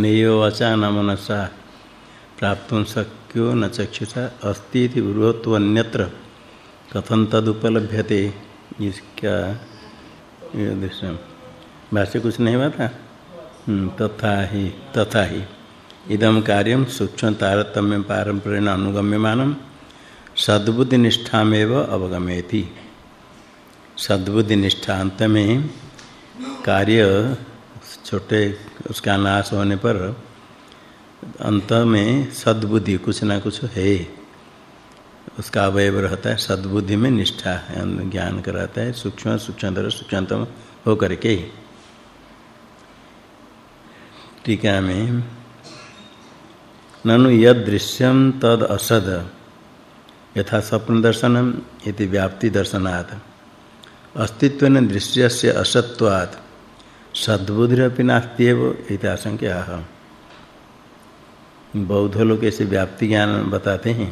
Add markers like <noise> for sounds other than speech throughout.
नेयो वचा न मनसा प्राप्त शक्यो न चक्षुषा अस्ति इति अन्यत्र कथन तदुपलभ्यते इसका दृश्य भाष्य कुछ नहीं हुआ हम्म, तथा ही तथा ही। इदम कार्यम सूक्ष्म तारतम्य पारंपरेण अनुगम्यमानम सद्बुद्धि निष्ठा अंत में कार्य छोटे उसका नाश होने पर अंत में सद्बुद्धि कुछ ना कुछ है। उसका अवयव रहता है, सद्बुद्धि में निष्ठा है ज्ञान कराता है, सूक्ष्म, सूक्ष्मतर, सूक्ष्मतम होकर के। टीका में, ननु यद दृश्यम तद असद, यथा स्वप्न दर्शनम इति व्याप्ति दर्शनात्। अस्तित्व दृश्य से असत्वात् सद्बुद्धिरपि नास्त्यव इति आशंका बौद्ध लोग ऐसे व्याप्ति ज्ञान बताते हैं।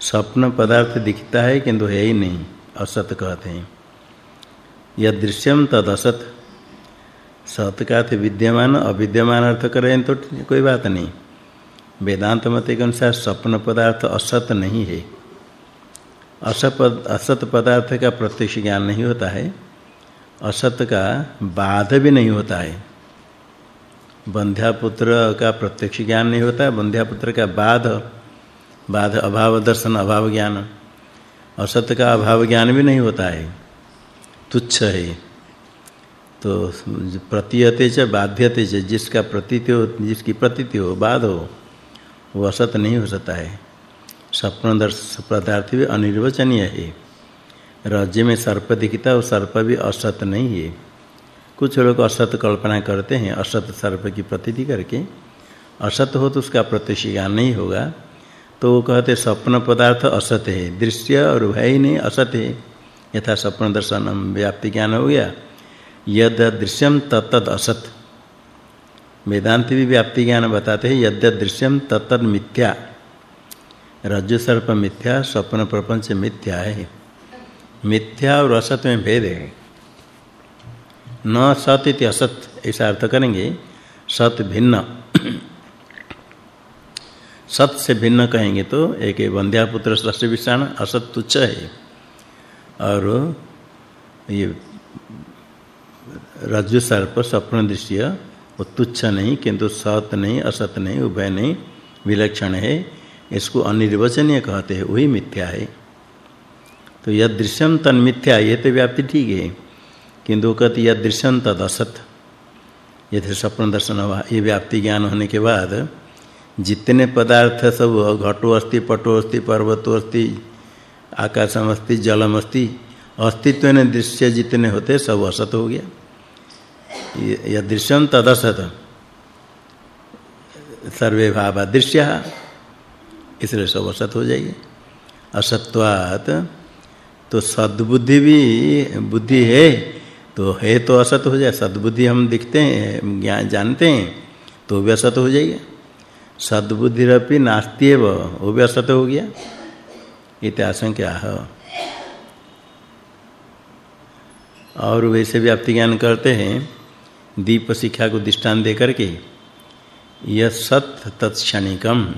स्वप्न पदार्थ दिखता है किंतु है ही नहीं, असत कहते हैं। यद दृश्यम तद असत सत का अर्थ विद्यमान, अविद्यमान अर्थ करें तो कोई बात नहीं। वेदांत मत के अनुसार स्वप्न पदार्थ असत नहीं है। असत असत पदार्थ का प्रत्यक्ष ज्ञान नहीं होता है। असत का बाध भी नहीं होता है। बंध्यापुत्र का प्रत्यक्ष ज्ञान नहीं होता है बंध्यापुत्र का बाध बाध अभाव दर्शन, अभाव ज्ञान, असत का अभाव ज्ञान भी नहीं होता है। तुच्छ है। तो प्रतीयते च, बाध्यते च, जिसका प्रतीति हो, जिसकी प्रतीति हो, बाध हो, वो असत नहीं हो सकता है। स्वप्न दर्श पदार्थ भी अनिर्वचनीय है। राज्य में सर्प दिखता वो सर्प भी असत नहीं है। कुछ लोग असत कल्पना करते हैं असत सर्प की प्रतीति करके। असत हो तो उसका ज्ञान नहीं होगा। तो वो कहते, स्वप्न पदार्थ असत है, दृश्य और ही नहीं असत है। यथा स्वप्न दर्शनम व्याप्ति ज्ञान हो गया। यद दृश्यम तत्तद असत वेदांत भी व्याप्ति ज्ञान बताते हैं, यद दृश्यम तत्तद मिथ्या। रज्जु सर्प मिथ्या, स्वप्न प्रपंच मिथ्या है। मिथ्या और असत में भेद है। न सत इति असत, ऐसा अर्थ करेंगे, सत भिन्न। सत से भिन्न कहेंगे तो एक वंध्या पुत्र सस्य विषाण, असत तुच्छ है। और ये रज्जु सर्प स्वप्न दृश्य वो तुच्छ नहीं, किंतु सत नहीं, असत नहीं, उभय नहीं, विलक्षण है। इसको अनिर्वचनीय कहते हैं, वही मिथ्या है। तो यद दृश्यम तन मिथ्या, ये तो व्याप्ति ठीक है। किंतु कहते यद दृश्यम तद असत। यदि स्वप्न दर्शन हुआ, ये व्याप्ति ज्ञान होने के बाद जितने पदार्थ सब घटो अस्ति, पटो अस्ति, पर्वतो अस्ति, आकाशम अस्ति, जलम अस्ति, अस्तित्व ने दृश्य जितने होते सब असत हो गया। यह दृश्यम तदसत सर्वे भाव दृश्य, इसलिए सब असत हो जाएगी। असत्वात तो सद्बुद्धि भी बुद्धि है तो है तो असत हो जाए। सद्बुद्धि हम दिखते हैं ज्ञान जानते हैं तो भी असत हो जाएगा। सद्बुद्धिरपि नास्त्येव वो भी असत हो गया। इत्याशंका है। और वैसे भी व्याप्ति ज्ञान करते हैं, दीप शिक्षा को दृष्टान दे करके, यह सत तत्क्षणिकम,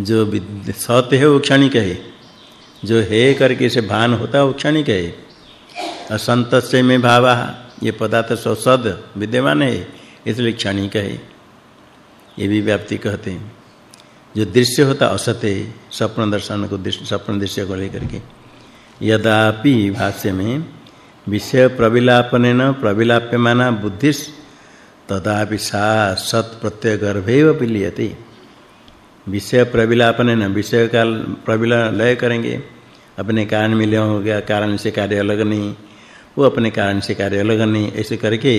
जो सत है वो क्षणिक है। जो है करके से भान होता है, वो क्षणिक है। असंत से में भावा, ये पदार्थ सद, विद्यमान है, इसलिए क्षणिक है। ये भी व्याप्ति कहते हैं। जो दृश्य होता असत है, स्वप्न दर्शन को दृश्य, स्वप्न दृश्य को लेकर के। यदापि भाष्य में, विषय प्रविलापनेन प्रविलाप्यमाना बुद्धिस्, तदापि सा सत प्रत्यय गर्भेव पिलियते। विषय प्रविलापनेन, विषय का लय करेंगे। अपने कारण में लय हो गया, कारण से कार्य अलग नहीं। वो अपने कारण से कार्य अलग नहीं। ऐसे करके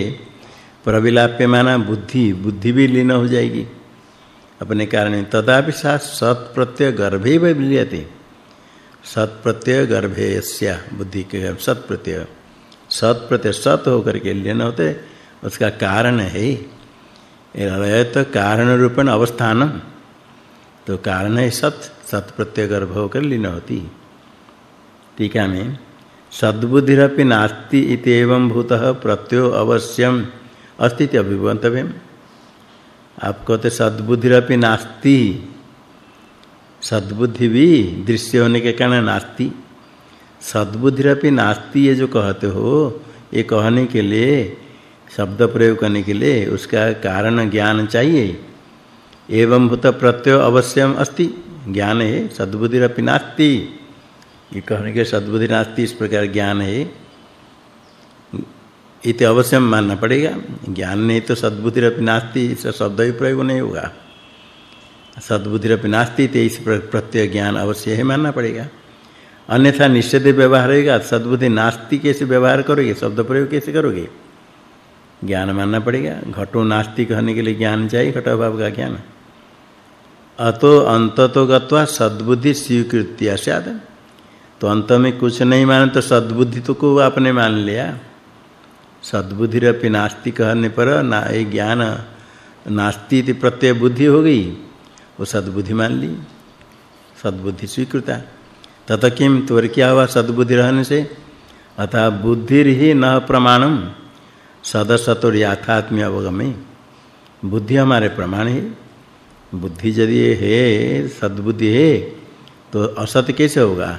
प्रविलाप्य माना बुद्धि बुद्धि भी लीन हो जाएगी। अपने कारण तदापि सा सत प्रत्यय गर्भे विलीयते सत प्रत्यय गर्भेस्या बुद्धि के गर्भ सत प्रत्यय सत प्रत्यय सत होकर के लीन होते, उसका कारण है। लय तो कारण रूपण अवस्थान तो कारण है सत सत प्रत्यय गर्भ होकर लीन होती। टीका में, सद्बुद्धिरपि नास्ति इति एवं भूतः प्रत्यो अवश्यम अस्तित्व आप कहते सद्बुद्धिरपि नास्ति, सद्बुद्धि भी दृश्य होने के कारण नास्ति। सद्बुद्धिरपि नास्ति ये जो कहते हो, ये कहने के लिए, शब्द प्रयोग करने के लिए उसका कारण ज्ञान चाहिए। एवं भूत प्रत्यय अवश्यम अस्ति, ज्ञान है, सद्बुद्धिरपि नास्ति। ये कहने के सद्बुद्धि नास्ति, इस प्रकार ज्ञान है। इति अवश्य मानना पड़ेगा। ज्ञान नहीं तो सद्बुद्धिरपि नास्ति, इस शब्द ही प्रयोग नहीं होगा। सद्बुद्धिरपि नास्ति तो इस प्रत्यय ज्ञान अवश्य है, मानना पड़ेगा। अन्यथा निश्चित व्यवहार होगा सद्बुद्धि नास्ति कैसे व्यवहार करोगे, शब्द प्रयोग कैसे करोगे? ज्ञान मानना पड़ेगा। घटो नास्ति कहने के लिए ज्ञान चाहिए, घट अभाव का ज्ञान। अतो अंततो गत्वा सद्बुद्धि स्वीकृत्या स्याद तो अंत में कुछ नहीं माने तो सद्बुद्धि तो को आपने मान लिया। सद्बुद्धि रपि नास्ति कहने पर ना ये ज्ञान, नास्ति इति प्रत्यय बुद्धि हो गई, वो सद्बुद्धि मान ली। सद्बुद्धि स्वीकृता। तत किम त्वर क्या हुआ सद्बुद्धि रहने से? अतः बुद्धि ही न प्रमाणम सदसतुर याथात्म्य अवगमे। बुद्धि हमारे प्रमाण है। बुद्धि यदि है, सद्बुद्धि है तो असत कैसे होगा?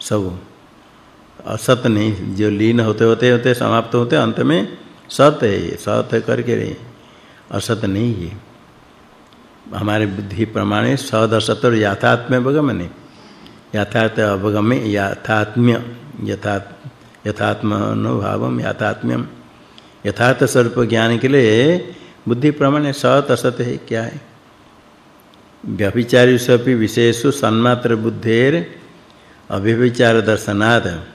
सब। असत नहीं, जो लीन होते होते होते समाप्त होते अंत में सत है सत है करके रहे असत नहीं है। हमारे बुद्धि प्रमाणे सद असत और यथात्म्य अवगमने यथार्थ अवगमे यथात्म्य यथा यथात्मनुभावम, यथात्म्यम। यथार्थ स्वरूप ज्ञान के लिए बुद्धि प्रमाण सत असत है, क्या है? व्यभिचारी सभी विशेषु सन्मात्र बुद्धेर अभिविचार दर्शनाद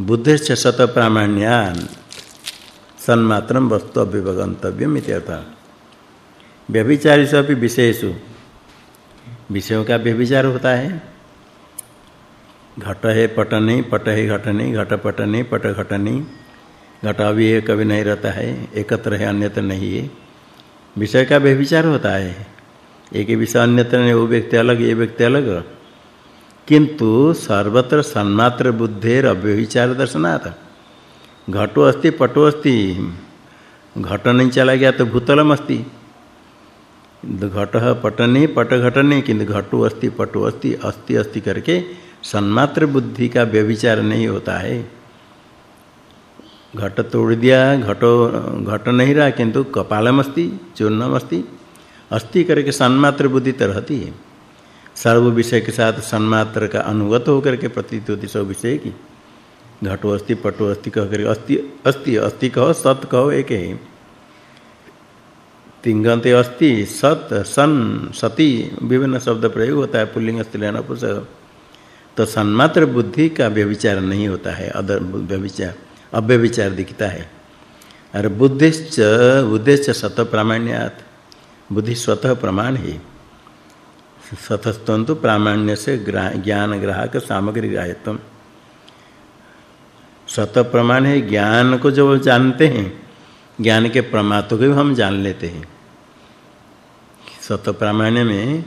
बुद्धिश्च सत प्रामाण्यान सन्मात्रम वस्तु अभिवगंतव्यम इत्यर्थ व्यभिचारी सभी विशेषु विषयों का व्यभिचार होता है। घट है, पट नहीं, पट है, घट नहीं, घट, पट नहीं, पट, घट नहीं। घट अभी है कभी नहीं रहता है, एकत्र है, अन्यत्र नहीं है। विषय का व्यभिचार होता है। एक ही विषय अन्यत्र नहीं, वो व्यक्ति अलग, ये व्यक्ति अलग। किंतु सर्वत्र सन्मात्र बुद्धेर अव्यभिचार दर्शनाथ घटो अस्ति, पटो अस्ति। घट नहीं चला गया तो भूतलम अस्ति। घट पट नहीं पट घट नहीं किंतु घटो अस्ति, पटो अस्ति अस्ति अस्ति करके सन्मात्र बुद्धि का व्यभिचार नहीं होता है। घट तोड़ दिया, घटो, घट नहीं रहा किंतु कपालम अस्ति, चूर्णम अस्ति। अस्ति करके सन्मात्र बुद्धि तो रहती है। सर्व विषय के साथ सन्मात्र का अनुगत होकर के प्रतीत होती सब विषय की घटो अस्ति, पटो अस्ति कह करके, अस्ति अस्ति अस्ति कहो, सत कहो, एक है। तिंगंते अस्ति, सत, सन, सती, विभिन्न शब्द प्रयोग होता है, पुल्लिंग स्त्रीलिंग नपुंसक तो सन्मात्र बुद्धि का व्यभिचार नहीं होता है अदर व्यभिचार, अव्यभिचार दिखता है। और बुद्धिश्च बुद्धिश्च सत प्रामाण्यात, बुद्धि स्वतः प्रमाण है। सतस्तंतु प्रामाण्य से ज्ञान ग्राहक सामग्री ग्राह्यत्व सत प्रमाण है ज्ञान को जो जानते हैं, ज्ञान के प्रमात्व को भी हम जान लेते हैं। सत प्रामाण्य में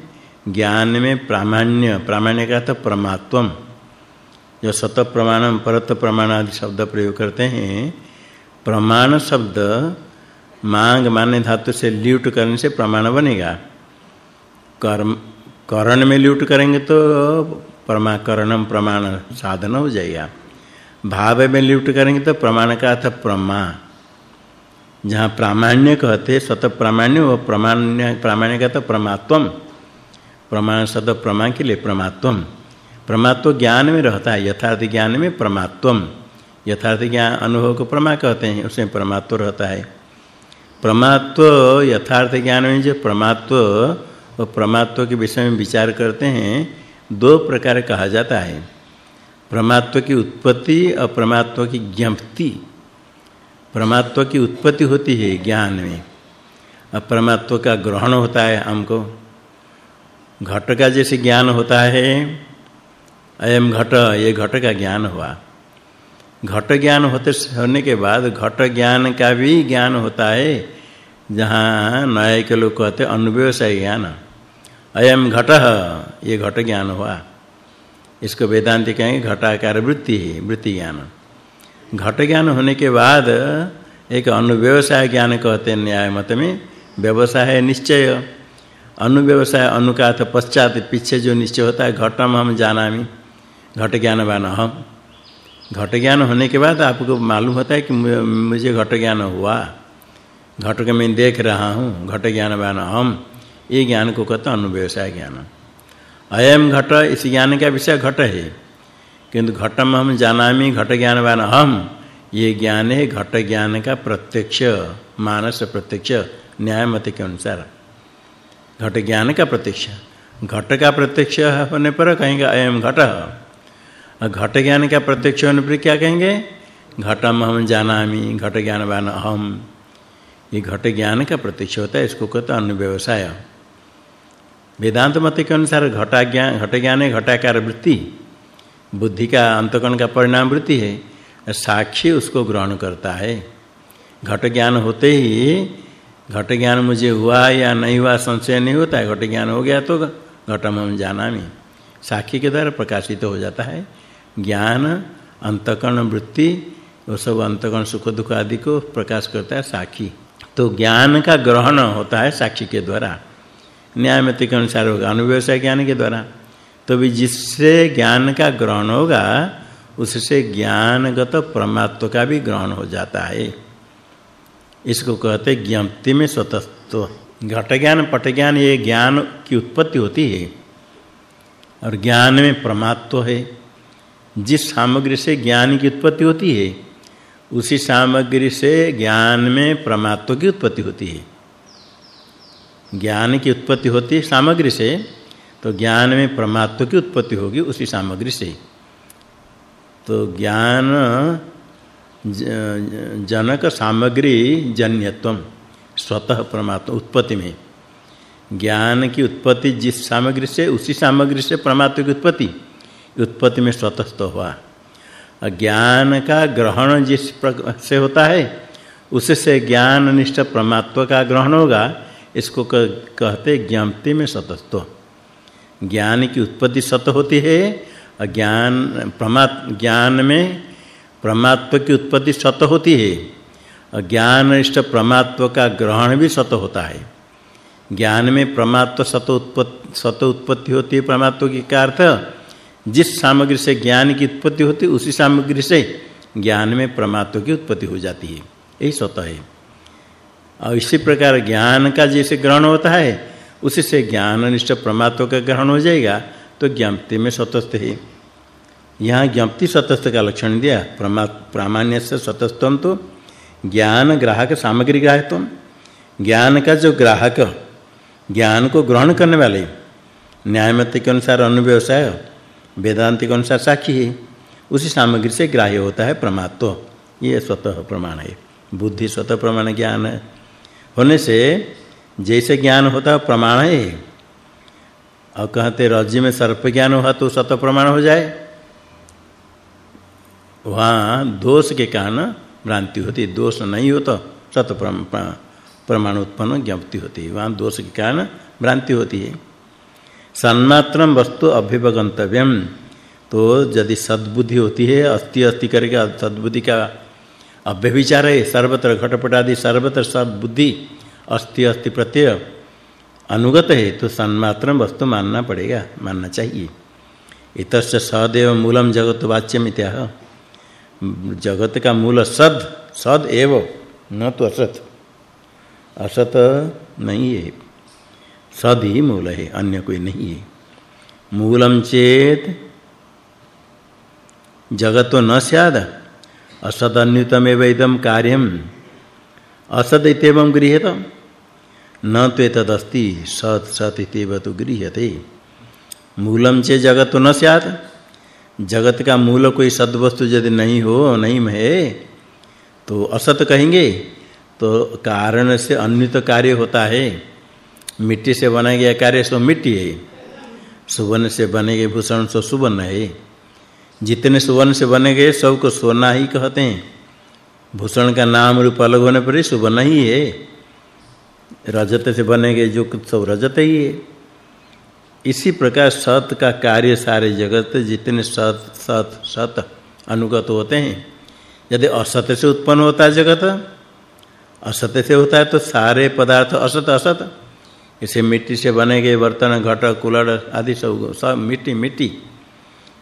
ज्ञान में प्रामाण्य प्रामाण्य का तो प्रमात्वम। जो सत प्रमाणम, परत प्रमाण आदि शब्द प्रयोग करते हैं, प्रमाण शब्द मांग माने धातु से ल्यूट करने से प्रमाण बनेगा। कर्म करण में ल्यूट करेंगे तो परमाकरणम प्रमाण साधन हो जाएगा। भाव में ल्यूट करेंगे तो प्रमाण का अर्थ प्रमा। जहाँ प्रामाण्य कहते, सत प्रामाण्य, वो प्रमाण्य, प्रामाण्य का तो प्रमात्वम। प्रमाण सत प्रमा के लिए प्रमात्वम। प्रमात्व ज्ञान में रहता है, यथार्थ ज्ञान में प्रमात्वम। यथार्थ ज्ञान, अनुभव को प्रमा कहते हैं, उसमें प्रमात्व रहता है। प्रमात्व, यथार्थ ज्ञान में जो प्रमात्व और प्रमात्व के विषय में विचार करते हैं, दो प्रकार कहा जाता है। प्रमात्व की उत्पत्ति और प्रमात्व की ज्ञप्ति। प्रमात्व की उत्पत्ति होती है ज्ञान में। और प्रमात्व का ग्रहण होता है हमको। घट का जैसे ज्ञान होता है, अयम घट, ये घट का ज्ञान हुआ। घट ज्ञान होते होने के बाद घट ज्ञान का भी ज्ञान होता है, जहाँ न्याय के लोग कहते अनुव्यवसाय ज्ञान। अयम घट। ये घट ज्ञान हुआ। इसको वेदांति कहेंगे घटाकार वृत्ति है, वृत्ति ज्ञान। घट ज्ञान होने के बाद एक अनुव्यवसाय ज्ञान कहते हैं न्याय मत में। व्यवसाय निश्चय। अनुव्यवसाय अनुकाथ पश्चात पीछे जो निश्चय होता है घटम हम जानामि। घट ज्ञान ज्ञानवान हम। घट ज्ञान होने के बाद आपको मालूम होता है कि मुझे घट ज्ञान हुआ। घट को मैं देख रहा हूँ। घट ज्ञान ज्ञानवान हम। ये ज्ञान को कहते अनुव्यवसाय ज्ञान। अयम घट, इस ज्ञान का विषय घट है। किंतु घटम हम जानामि, घट ज्ञानवान हम ये ज्ञान है घट ज्ञान का प्रत्यक्ष, मानस प्रत्यक्ष न्याय मत के अनुसार। घट ज्ञान का प्रत्यक्ष। घट का प्रत्यक्ष होने पर कहेंगे अयम घट। घट ज्ञान का प्रत्यक्ष होने पर क्या कहेंगे? घटम हम जानामि, घट ज्ञानवान हम ये घट ज्ञान का प्रत्यक्ष होता है, इसको कहते अनुव्यवसाय। वेदांत मत के अनुसार घटा ज्ञान घट ज्ञान है, घटाकार वृत्ति। बुद्धि का अंतकण का परिणाम वृत्ति है, साक्षी उसको ग्रहण करता है। घट ज्ञान होते ही, घट ज्ञान मुझे हुआ या नहीं हुआ, संशय नहीं होता है घट ज्ञान हो गया तो घटम हम जाना में साक्षी के द्वारा प्रकाशित तो हो जाता है। ज्ञान अंतकण वृत्ति, वो सब अंतकण सुख दुख आदि को प्रकाश करता है साक्षी। तो ज्ञान का ग्रहण होता है साक्षी के द्वारा। न्यायमति के अनुसार होगा। अनुव्यवसाय ज्ञान के द्वारा। तो भी जिससे ज्ञान का ग्रहण होगा, उससे ज्ञानगत परमात्म का भी ग्रहण हो जाता है। इसको कहते ज्ञप्ति में स्वतत्व। घट ज्ञान, पट ज्ञान, ये ज्ञान की उत्पत्ति होती है। और ज्ञान में परमात्व है। जिस सामग्री से ज्ञान की उत्पत्ति होती है, उसी सामग्री से ज्ञान में परमात्व की उत्पत्ति होती है। ज्ञान की उत्पत्ति होती है सामग्री से तो ज्ञान में परमात्व की उत्पत्ति होगी उसी सामग्री से। तो ज्ञान जनक सामग्री जन्यत्व स्वतः परमात्मा उत्पत्ति में। ज्ञान की उत्पत्ति जिस सामग्री से, उसी सामग्री से परमात्मा की उत्पत्ति उत्पत्ति में स्वतः तो हुआ। ज्ञान का ग्रहण जिस से होता है, उससे ज्ञान निष्ठ परमात्मा का ग्रहण होगा इसको कहते ज्ञानति में सतत्व। ज्ञान की उत्पत्ति सत होती है और ज्ञान प्रमात, ज्ञान में परमात्व की उत्पत्ति सत होती है। और ज्ञान इष्ट परमात्व का ग्रहण भी सत होता है। ज्ञान में परमात्व सत उत्पत्ति सत उत्पत्ति होती है परमात्व की का अर्थ? जिस सामग्री से ज्ञान की उत्पत्ति होती है, उसी सामग्री से ज्ञान में परमात्व की उत्पत्ति हो जाती है। यही स्वतः है। और इसी प्रकार ज्ञान का जैसे ग्रहण होता है, उसी से ज्ञान निष्ठ परमात्मा का ग्रहण हो जाएगा तो ज्ञप्ति में स्वतस्थ है। यहाँ ज्ञप्ति स्वतस्थ का लक्षण दिया, प्रमा, प्रामाण्य से स्वतस्थम तो ज्ञान ग्राहक सामग्री ग्राहकत्व ज्ञान का जो ग्राहक, ज्ञान को ग्रहण करने वाले न्यायमत के अनुसार अनुव्यवसाय, वेदांत के अनुसार साक्षी है, उसी सामग्री से ग्राह्य होता है प्रमात्व ये स्वतः प्रमाण है। बुद्धि स्वतः प्रमाण ज्ञान है होने से जैसे ज्ञान होता प्रमाण है। और कहते रज्जु में सर्प ज्ञान हुआ तो सत प्रमाण हो जाए। वहाँ दोष के कारण भ्रांति होती, दोष नहीं हो तो सत प्रमाण उत्पन्न ज्ञप्ति होती। है वहाँ दोष के कारण भ्रांति होती है। सन्मात्रम वस्तु अभिवगंतव्यम तो यदि सद्बुद्धि होती है अस्ति अस्ति करके, सद्बुद्धि का अव्यभिचार है सर्वत्र घटपट आदि सर्वत्र सब बुद्धि अस्ति अस्ति प्रत्यय, अनुगत है तो सन्मात्र वस्तु मानना पड़ेगा, मानना चाहिए। इतस्य सदैव मूलम जगत वाच्यम इत्याह। जगत का मूल सद सद एव, न तो असत। असत नहीं है। सद ही मूल है, अन्य कोई नहीं है। मूलम चेत, जगत तो न स्याद असद अन्युतमेव इदम कार्यम। असद इत्येवं गृह्यत न तो तदस्ति, सत सत तो गृह्यते। मूलम चे जगत तो न स्यात्। जगत का मूल कोई सद्वस्तु यदि नहीं हो, नहीं है तो असत कहेंगे तो कारण से अन्यत कार्य होता है। मिट्टी से बना गया कार्य सो मिट्टी है। सुवर्ण से बने गए भूषण सो सुवर्ण है। जितने सुवर्ण से बने गए सबको सोना ही कहते हैं। भूषण का नाम रूप अलग होने पर ही सुवर्ण ही है। रजत से बने गए जो कुछ सब रजत ही है। इसी प्रकार सत का कार्य सारे जगत जितने सत सत सत अनुगत होते हैं। यदि असत से उत्पन्न होता है जगत, असत से होता है तो सारे पदार्थ असत असत। इसे मिट्टी से बने गए बर्तन घट कुलड़ आदि सब सब मिट्टी मिट्टी।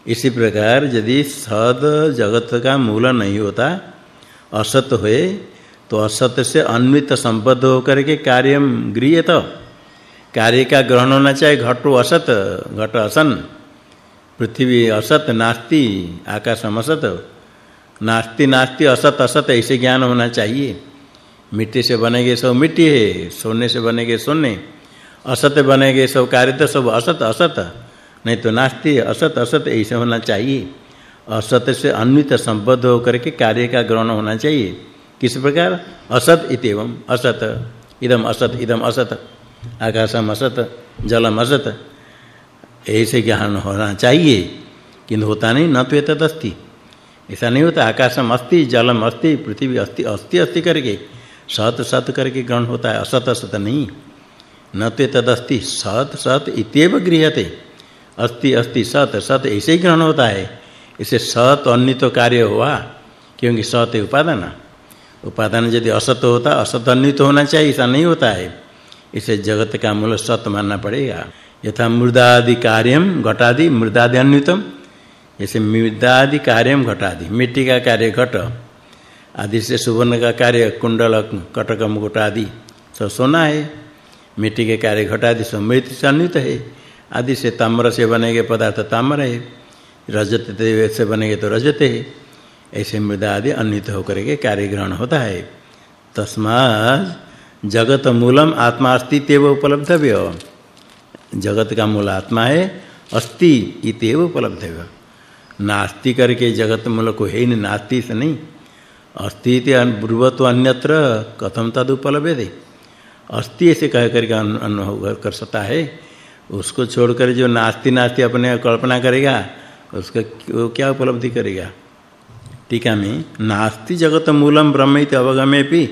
इसी प्रकार यदि सद जगत का मूल नहीं होता, असत हुए तो असत से अन्वित संबद्ध होकर के कार्यम गृह्यत कार्य का ग्रहण होना चाहिए, घटो असत, घट असन। पृथ्वी असत, नास्ति, आकाशम असत। नास्ति नास्ति, असत असत, ऐसे ज्ञान होना चाहिए। मिट्टी से बनेगे सब मिट्टी है, सोने से बनेगे सोने। असत बनेगे सब कार्य तो सब असत असत। नहीं तो नास्ति, असत असत, ऐसे होना चाहिए। असत से अन्वित संबद्ध होकर के कार्य का ग्रहण होना चाहिए। किस प्रकार? असत इतम असत। इदम असत इदम असत। आकाशम असत, जलम असत। ऐसे ज्ञान होना चाहिए किंतु होता नहीं, न तो तदस्ति ऐसा नहीं होता, आकाशम अस्ति, जलम अस्ति, पृथ्वी अस्ति अस्ति अस्ति करके, सत सत करके ग्रहण होता है। असत असत नहीं। न तो तदस्ति सत सत इत्येव गृह्यते। अस्ति अस्ति सत सत, ऐसे ही ग्रहण होता है। इसे सत अन्य कार्य हुआ, क्योंकि सत उपादान। उपादान यदि असत होता, असत अन्य होना चाहिए, ऐसा नहीं होता है। इसे जगत का मूल सत मानना पड़ेगा। यथा मृदादि कार्यम घटादि, मृदादि अन्यतम जैसे मृदादि कार्यम घटादि, मिट्टी का कार्य घट। आदि से सुवर्ण का कार्य, कुंडल, कटक, मुकुट आदि, सब सोना है। मिट्टी के कार्य घट आदि सब मृत से अन्वित है। आदि से ताम्र से बनेगे पदार्थ ताम्र है। रजत देव से बनेगे तो रजत है। ऐसे मृदा आदि अन्वित होकर के कार्य ग्रहण होता है। तस्मात् जगत मूलम आत्मा अस्ति तेव उपलब्धव्य। जगत का मूल आत्मा है, अस्ति इतेव उपलब्धव्य। नास्ति करके जगत मूल को है नहीं, नास्ति से नहीं। अस्ति इति ब्रुवत्व अन्यत्र, कथम तद उपलब्धे अस्ति ऐसे कह करके अनुभव कर सकता है। उसको छोड़कर जो नास्ति नास्ति अपने कल्पना करेगा, उसका वो क्या उपलब्धि करेगा? टीका में, नास्ति जगत मूलम ब्रह्म इति अवगमेपि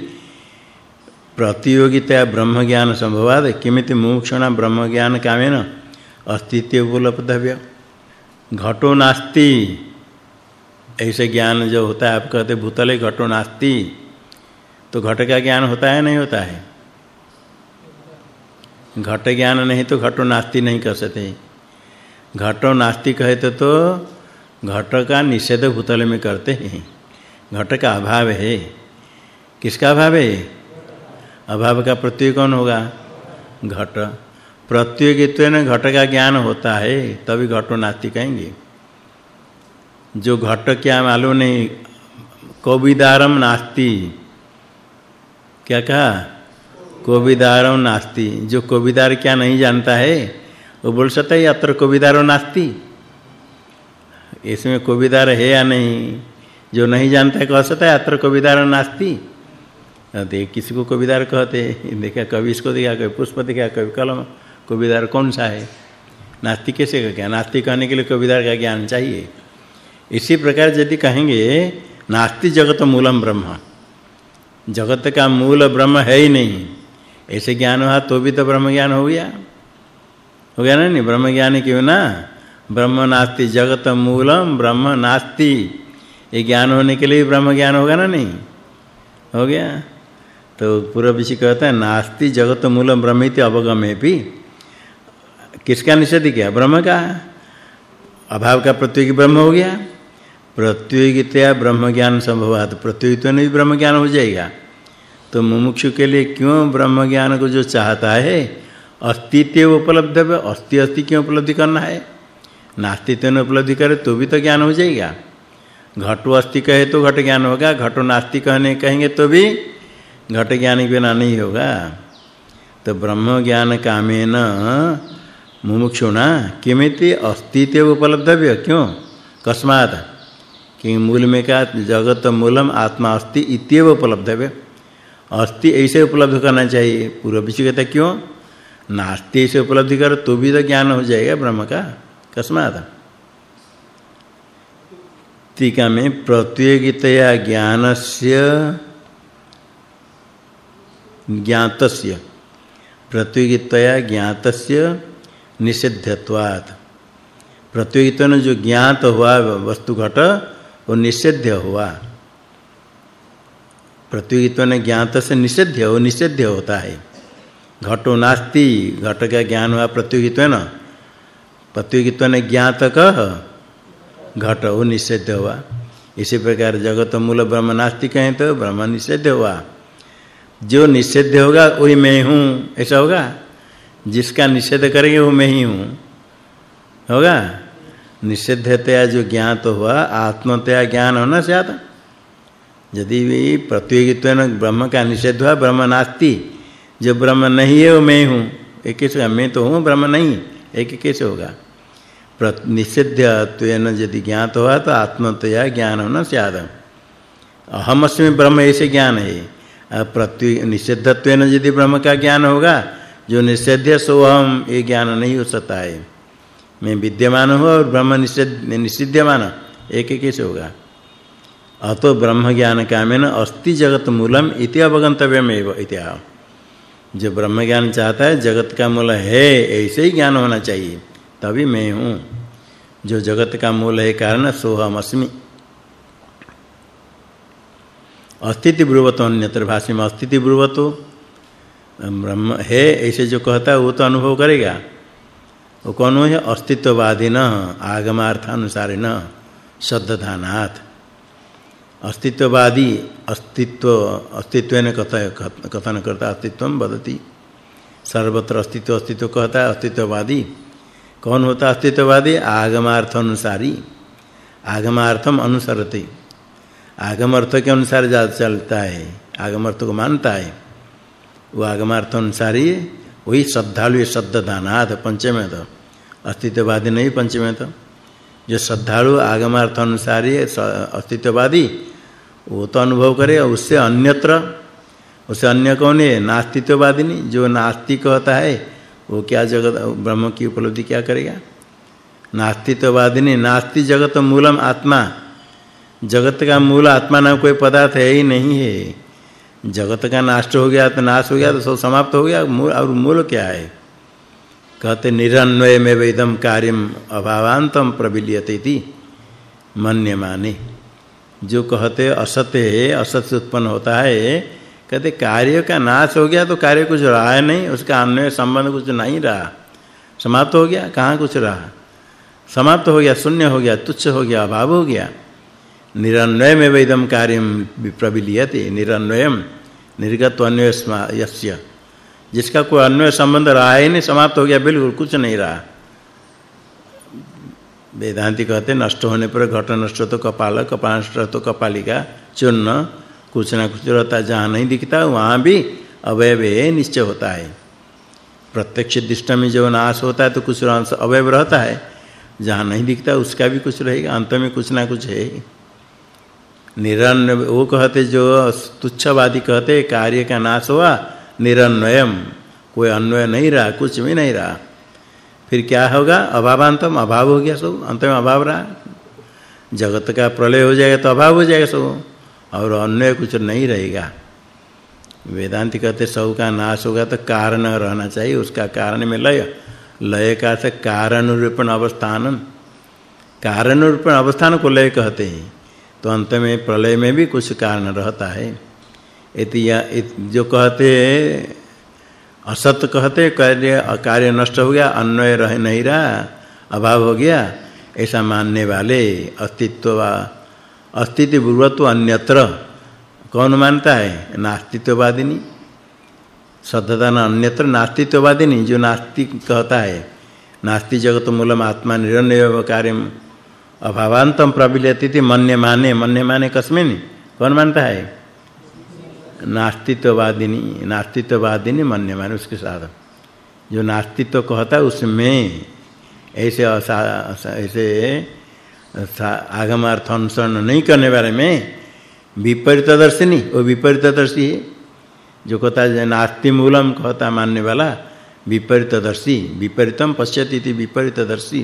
प्रतियोगिता ब्रह्म ज्ञान संभवाद, किमिति मुमुक्षण ब्रह्म ज्ञान कामेन अस्तित्व उपलब्धव्य। घटो नास्ति। ऐसे ज्ञान जो होता है, आप कहते भूतले घटो नास्ति। तो घट का ज्ञान होता है नहीं होता है? घट ज्ञान नहीं तो घटो नास्ति नहीं कर सकते। घटो नास्ति कहते तो घट का निषेध भूतल में करते हैं। घट का अभाव है। किसका अभाव है? अभाव का प्रत्यय कौन होगा? घट। प्रत्ययोगित्व में घट का ज्ञान होता है, तभी घटो नास्ति कहेंगे। जो घट क्या मालूम नहीं, कोविदारम नास्ति। क्या कहा? कोविदारम नास्ति। जो कोविदार क्या नहीं जानता है, वो बोल सकता है अत्र कोविदारो नास्ति। इसमें कोविदार है या नहीं? जो नहीं जानता है, कह सकता है अत्र कोविदारो नास्ति। देख, किसी को कविदार कहते <laughs> देखा, कवि इसको देखा कभी पुष्प देखा कभी कलम। कविदार कौन सा है? नास्तिक कैसे का क्या नास्तिक कहने के लिए कविदार का ज्ञान चाहिए। इसी प्रकार यदि कहेंगे, नास्ति जगत मूलम ब्रह्म। जगत का मूल ब्रह्म है ही नहीं। ऐसे ज्ञान हुआ तो भी तो ब्रह्म ज्ञान हो गया। हो गया ना नहीं? ब्रह्म ज्ञान क्यों ना? ब्रह्म नास्ति जगत मूलम, ब्रह्म नास्ति। ये ज्ञान होने के लिए ब्रह्म ज्ञान होगा ना नहीं? हो गया। तो पूर्व विषय कहता है, नास्ति जगत मूलम, ब्रह्मिति अवगमे भी किसका निषेध किया? ब्रह्म का। अभाव का प्रत्योगी ब्रह्म हो गया। प्रत्योगितया ब्रह्म ज्ञान संभवात प्रत्योगित्व में भी ब्रह्म ज्ञान हो जाएगा। तो मुमुक्षु के लिए क्यों ब्रह्म ज्ञान को जो चाहता है, अस्तित्व उपलब्ध है अस्ति अस्ति क्यों उपलब्धि करना है? नास्तित्व ने उपलब्धि करे तो भी तो ज्ञान हो जाएगा। घटो अस्ति कहे तो घट ज्ञान होगा, घटो नास्ति कहने कहेंगे तो भी घट ज्ञान के बिना नहीं होगा। तो ब्रह्म ज्ञान कामेन मुमुक्षुना किमिति अस्तित्व उपलब्धव्य, क्यों? कस्मात, कि मूल में का जगत मूलम आत्मा अस्ति इत्येव उपलब्धव्य। अस्ति ऐसे उपलब्ध करना चाहिए। पूर्व विषय कहता क्यों? नास्ति ऐसे उपलब्धि कर तो भी तो ज्ञान हो जाएगा ब्रह्म का। कस्मात टीका में प्रतियोगितया ज्ञानस्य ज्ञातस्य। प्रतियोगितया ज्ञातस्य निषिद्धत्वात्। प्रतियोगिता ने जो ज्ञात हुआ वस्तु घट, वो निषिद्ध हुआ। प्रतियोगित्व ने ज्ञात से निषेध्य हो, निषेध्य होता है। घटो नास्ति घट का ज्ञान हुआ प्रतियोगित्व न प्रतियोगित्व ने ज्ञात कह घट वो। निषेध हुआ इसी प्रकार जगत मूल ब्रह्म नास्ति कहें तो ब्रह्म निषेध हुआ। जो निषेध होगा, वही मैं हूँ, ऐसा होगा? जिसका निषेध करेंगे, वो मैं ही हूँ। होगा? निषेधतया जो ज्ञात हुआ, आत्मतया ज्ञान होना चाहता यदि भी प्रतियोगित्व ब्रह्म का निषेध हुआ, ब्रह्म नास्ति। जो ब्रह्म नहीं है, वो मैं हूँ। एक कैसे मैं तो हूँ, ब्रह्म नहीं। एक कैसे होगा। निषिद्धत्वेन यदि ज्ञात हुआ तो आत्मतया ज्ञान होना स्याद अहम अस्मि ब्रह्म ऐसे ज्ञान है। प्रति निषिद्धत्वेन यदि ब्रह्म का ज्ञान होगा, जो निषेध्य सो हम ये ज्ञान नहीं हो सकता है। मैं विद्यमान हूँ और ब्रह्म निषेध निषिध्यमान एक एक कैसे होगा। अतो ब्रह्म ज्ञान कामेन अस्ति जगत मूलम इति अवगंतव्यमेव इत्या जो ब्रह्म ज्ञान चाहता है, जगत का मूल है, ऐसे ही ज्ञान होना चाहिए। तभी मैं हूँ। जो जगत का मूल है कारण सोहम अस्मि अस्तित्व ब्रुवतो अन्यत्र भाषा में अस्तित्व ब्रुवतो ब्रह्म है, ऐसे जो कहता है, वो तो अनुभव करेगा। वो कौन है? अस्तित्ववादी न आगमार्थानुसारे न शब्दधानाथ अस्तित्ववादी अस्तित्व, अस्तित्वेन कथन करता अस्तित्वम वदति। सर्वत्र अस्तित्व अस्तित्व कहता है अस्तित्ववादी। कौन होता अस्तित्ववादी? आगमार्थ अनुसारी आगमार्थम अनुसरते। आगम अर्थ के अनुसार जा चलता है आगम अर्थ को मानता है। वो आगमार्थ अनुसारी वही श्रद्धालु शब्द दानाथ पंचमे तो अस्तित्ववादी नहीं पंचमे तो जो श्रद्धालु आगमार्थ अनुसार अनुसारी अस्तित्ववादी, वो तो अनुभव करे। उससे अन्यत्र, उससे अन्य कौन है? नास्तित्ववादी नहीं। जो नास्तिक होता है, वो क्या जगत, ब्रह्म की उपलब्धि क्या करेगा? नास्तित्ववादिनी नास्ति जगत मूलम आत्मा। जगत का मूल आत्मा नाम कोई पदार्थ है ही नहीं है। जगत का नाश हो गया तो नाश हो गया तो सब समाप्त हो गया। मूल और मूल क्या है? कहते निरन्वय में वेदम कार्यम अभावांतम प्रबिल्यते इति मन्यमाने। जो कहते असत्य है असत्य उत्पन्न होता है, कहते, कार्य का नाश हो गया तो कार्य कुछ रहा है नहीं, उसका अन्य संबंध कुछ नहीं रहा। समाप्त हो गया, कहाँ कुछ रहा? समाप्त हो गया, शून्य हो गया, तुच्छ हो गया, अभाव हो गया। निरन्वय में वेदम कार्यम प्रबिलियते, निरन्वयम निर्गत अन्वय यस्य जिसका कोई अन्वय संबंध रहा ही नहीं, समाप्त हो गया, बिल्कुल कुछ नहीं रहा। वेदांति कहते, नष्ट होने पर घट नष्ट तो कपाल कपाल नष्ट तो कपालिका चूर्ण कुछ ना कुछ रहता जहाँ नहीं दिखता, वहाँ भी अवयव निश्चय होता है। प्रत्यक्ष दृष्टि में जो नाश होता है तो कुछ अंश अवयव रहता है, जहाँ नहीं दिखता, उसका भी कुछ रहेगा, अंत में कुछ ना कुछ है। निरन्वय वो कहते, जो तुच्छवादी कहते, कार्य का नाश हुआ निरन्वयम। कोई अन्वय नहीं रहा, कुछ भी नहीं रहा। फिर क्या होगा? अभावांतम अभाव हो गया सब। अंत में अभाव रहा। जगत का प्रलय हो जाएगा तो अभाव हो जाएगा सब। और अन्य कुछ नहीं रहेगा। वेदांति कहते, सब का नाश होगा तो कारण रहना चाहिए। उसका कारण में लय। लय का से कारण रूपण अवस्थान कारण रूपण अवस्थान को लय कहते हैं। तो अंत में प्रलय में भी कुछ कारण रहता है। इति जो कहते असत कहते कार्य कार्य नष्ट हो गया, अन्वय रह नहीं रहा, अभाव हो गया, ऐसा मानने वाले अस्तित्व अस्तित्व पूर्वत्व अन्यत्र। कौन मानता है? नास्तित्ववादिनी। सद्धता अन्यत्र, नास्तित्ववादिनी, जो नास्तिक कहता है। नास्ति जगत मूलम आत्मा निरन्वय कार्यम अभावांतम प्रबिल्यति थी मन्य माने मन्य माने कस्मिन। कौन मानता है? नास्तित्ववादिनी नास्तित्ववादिनी मन्य माने उसके साथ। जो नास्तित्व कहता है उसमें ऐसे ऐसे आगमार्थ अनुसरण नहीं करने वाले में विपरीत दर्शनी वो विपरीत दर्शी है। जो कहता है नास्ति मूलम कहता मानने वाला विपरीत दर्शी विपरीतम पश्यति इति विपरीत दर्शी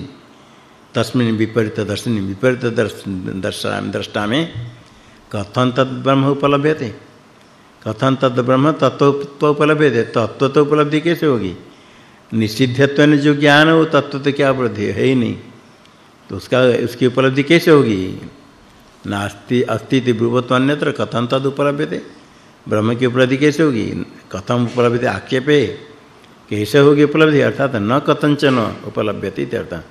तस्मिन् विपरीत दर्शनी विपरीत दर्शा, दृष्टा में कथन तद ब्रह्म उपलभ्यते। कथन तद ब्रह्म तत्व उपलभ्यते तत्व तो उपलब्धि कैसे होगी? निषिद्धत्व जो ज्ञान है, वो तत्व तो क्या उपलब्धि है? ही नहीं। तो उसका, उसकी उपलब्धि कैसे होगी? नास्ति अस्तित्व ब्रुवत्व अन्यत्र, कथन तद उपलब्धते ब्रह्म की उपलब्धि कैसे होगी? कथम उपलब्धि आक्षेपे। कैसे होगी उपलब्धि? अर्थात न कथंचन उपलब्धति अर्थात।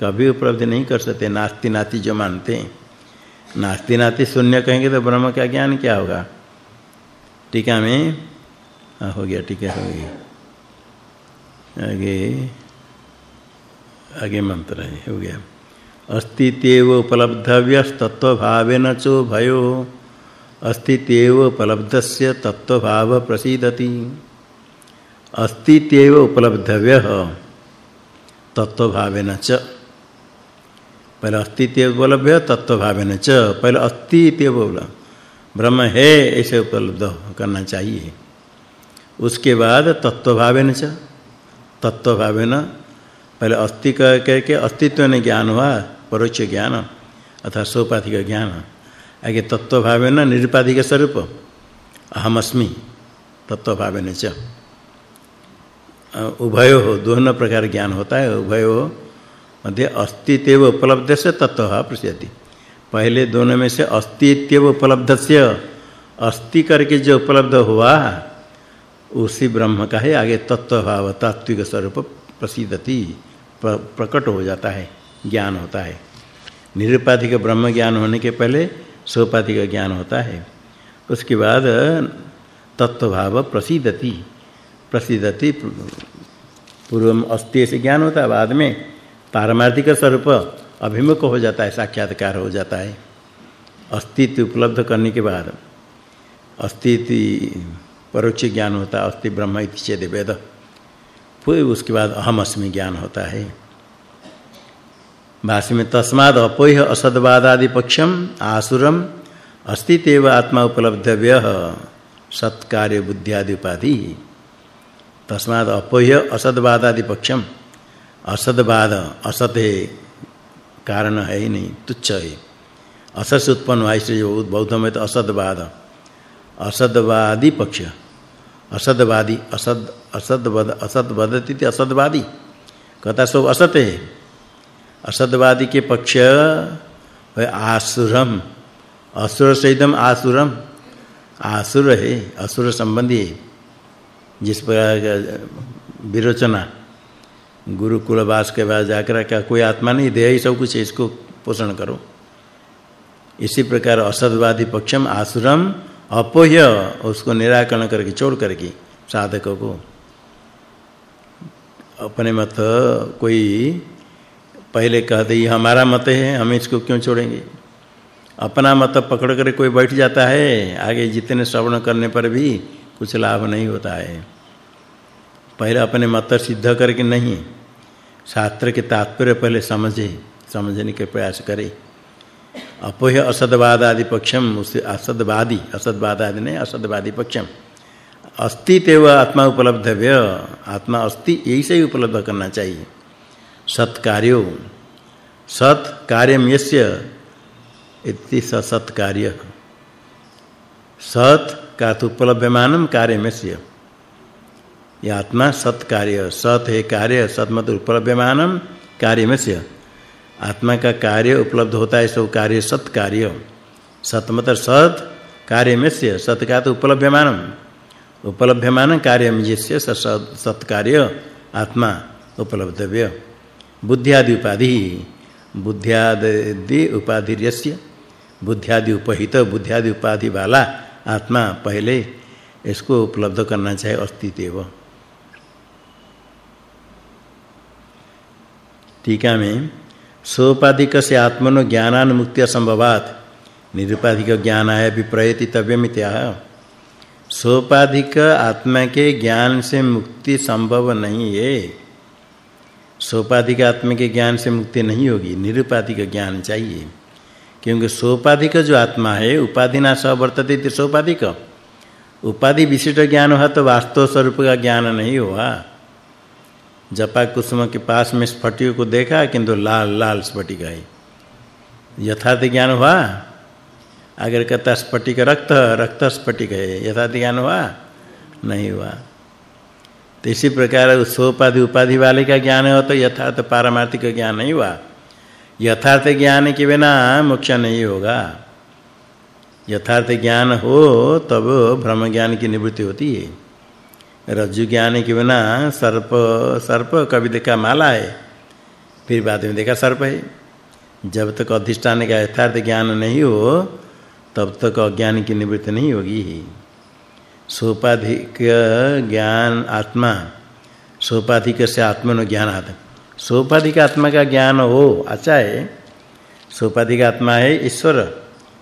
कभी उपलब्धि नहीं कर सकते। नास्ति नाति जो मानते। हैं नास्ति नाति शून्य कहेंगे तो ब्रह्म का ज्ञान क्या होगा? टीका में हाँ हो गया, टीका हो गई। आगे आगे मंत्र है, हो गया। अस्तित्व उपलब्धव्यस्तत्वभावेन चो भयो अस्तित्व उपलब्धस्य तत्वभाव प्रसीदति। अस्तित्व उपलब्धव्य तत्वभावेन च। पहले अस्तित्व उपलब्ध तत्वभावेन च। पहले अस्तित्व बोला ब्रह्म है ऐसे उपलब्ध करना चाहिए। उसके बाद तत्वभावेन च। तत्वभावेन पहले अस्थि कह के अस्तित्व ने ज्ञान हुआ, परोक्ष ज्ञान अथवा सोपाधिक ज्ञान। आगे तत्वभावेन निरुपाधिक स्वरूप, अहमस्मि तत्वभावेन च। उभय हो दोनों प्रकार ज्ञान होता है, उभय मध्य अस्तित्व उपलब्ध से तत्व प्रसिद्धि पहले दोनों में से अस्तित्व उपलब्ध से अस्ति करके जो उपलब्ध हुआ, उसी ब्रह्म का है आगे तत्व भाव तात्विक स्वरूप प्रसिद्धति प्रकट हो जाता है, ज्ञान होता है। निरुपाधिक ब्रह्म ज्ञान होने के पहले सोपाधिक ज्ञान होता है। उसके बाद तत्व भाव प्रसिद्धति प्रसिद्धति पूर्व अस्ति से ज्ञान होता है बाद में पारमार्थिक स्वरूप अभिमुख हो जाता है, साक्षात्कार हो जाता है। अस्तित्व उपलब्ध करने के बाद अस्तित्व परोक्ष ज्ञान होता है अस्ति ब्रह्म इति चेद वेद। फिर उसके बाद अहम अस्मि ज्ञान होता है। भाष्य में तस्माद अपोह असदवाद आदि पक्षम आसुरम अस्तित्व आत्मा उपलब्धव्य सत्कार्य बुद्धि आदि उपाधि। तस्माद अपोह असदवाद आदि पक्षम असदवाद असत कारण है ही नहीं, तुच्छ है। असत उत्पन्न हुआ इसलिए बौद्ध में तो असदवाद असदवादी पक्ष। असदवादी असद असदवद असद वदति थी असदवादी कहता सब असत है। असदवादी के पक्ष है आसुरम। असुर सहितम आसुरम। आसुर है, असुर संबंधी जिस पर विरोचना। गुरुकुल वास के बाद जाकर क्या कोई आत्मा नहीं? दे ही सब कुछ इसको पोषण करो। इसी प्रकार असदवादी पक्षम आसुरम अपोह्य, उसको निराकरण करके, छोड़ करके साधक को। अपने मत कोई पहले कहते ही हमारा मत है, हम इसको क्यों छोड़ेंगे? अपना मत पकड़ कर कोई बैठ जाता है, आगे जितने श्रवण करने पर भी कुछ लाभ नहीं होता है। पहले अपने मत सिद्ध करके नहीं शास्त्र के तात्पर्य पहले समझे, समझने के प्रयास करे। अपोह असदवाद आदि पक्षम, उसे असदवादी असदवाद आदि नहीं, असदवादी पक्षम। अस्तित्व आत्मा उपलब्धव्य, आत्मा अस्ति, यही से ही उपलब्ध करना चाहिए। सत्कार्यो सत कार्यम यस्य, इति सत का तो उपलभ्यमानम कार्यमस्य ये आत्मा सत्कार्य सत है कार्य, सत मत उपलभ्यमानम कार्यमस्य। आत्मा का कार्य उपलब्ध होता है सो कार्य सत्कार्य सत मत सत कार्यमस्य, सत का तो उपलभ्यमानम उपलभ्यमान कार्यम जिससे सत्कार्य आत्मा उपलब्धव्य। बुद्धियादि उपाधि, बुद्धियादि उपाधिर्यस्य। बुद्धियादि उपहित, बुद्धियादि उपाधि वाला आत्मा पहले इसको उपलब्ध करना चाहिए अस्तित्व। टीका में सोपाधिक से आत्मनो ज्ञानान मुक्ति असंभवात। निरुपाधिक ज्ञान आय विप्रयति तव्यमित्या। सोपाधिक आत्मा के ज्ञान से मुक्ति संभव नहीं है। सोपाधिक आत्मा के ज्ञान से मुक्ति नहीं होगी। निरुपाधिक ज्ञान चाहिए। क्योंकि सोपाधिक जो आत्मा है उपाधिना सह वर्तते सोपाधिक। उपाधि विशिष्ट ज्ञान हुआ तो वास्तव स्वरूप का ज्ञान नहीं हुआ जपा कुसुम के पास में स्फटिक को देखा, किंतु लाल लाल स्फटिक है यथार्थ ज्ञान हुआ? अगर कहता स्फटिक रक्त रक्त स्फटिक है, यथार्थ ज्ञान हुआ? नहीं हुआ। तो इसी प्रकार सोपाधि, उपाधि वाले का ज्ञान हो तो यथार्थ पारमार्थिक ज्ञान नहीं हुआ। यथार्थ ज्ञान के बिना मोक्ष नहीं होगा। यथार्थ ज्ञान हो, तब ब्रह्म ज्ञान की निवृत्ति होती है। रज्जु ज्ञान के बिना सर्प सर्प कभी देखा माला है, फिर बाद में देखा सर्प है। जब तक अधिष्ठान का यथार्थ ज्ञान नहीं हो, तब तक अज्ञान की निवृत्ति नहीं होगी। ही सोपाधिक ज्ञान आत्मा, सोपाधिक से आत्मनो ज्ञानात् सोपाधिक आत्मा का ज्ञान हो अच्छा है। सोपाधिक आत्मा है ईश्वर,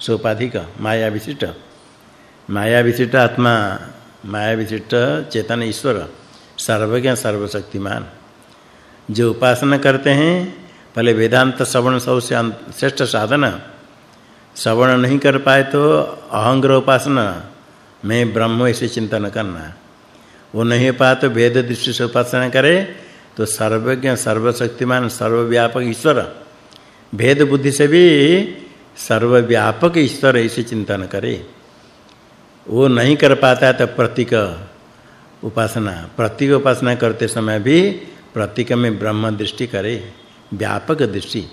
सोपाधिक, माया विशिष्ट। माया विशिष्ट आत्मा माया विशिष्ट चेतन ईश्वर, सर्वज्ञ, सर्वशक्तिमान। जो उपासना करते हैं पहले वेदांत श्रवण सबसे श्रेष्ठ साधन, श्रवण नहीं कर पाए तो अहंग्र उपासना, मैं ब्रह्म ऐसे चिंतन करना। वो नहीं पाए तो वेद दृष्टि से उपासना करे तो सर्वज्ञ, सर्वशक्तिमान, सर्वव्यापक ईश्वर। भेद बुद्धि से भी सर्वव्यापक ईश्वर ऐसे चिंतन करे। वो नहीं कर पाता है तो प्रतीक उपासना। प्रतीक उपासना करते समय भी प्रतीक में ब्रह्म दृष्टि करे, व्यापक दृष्टि।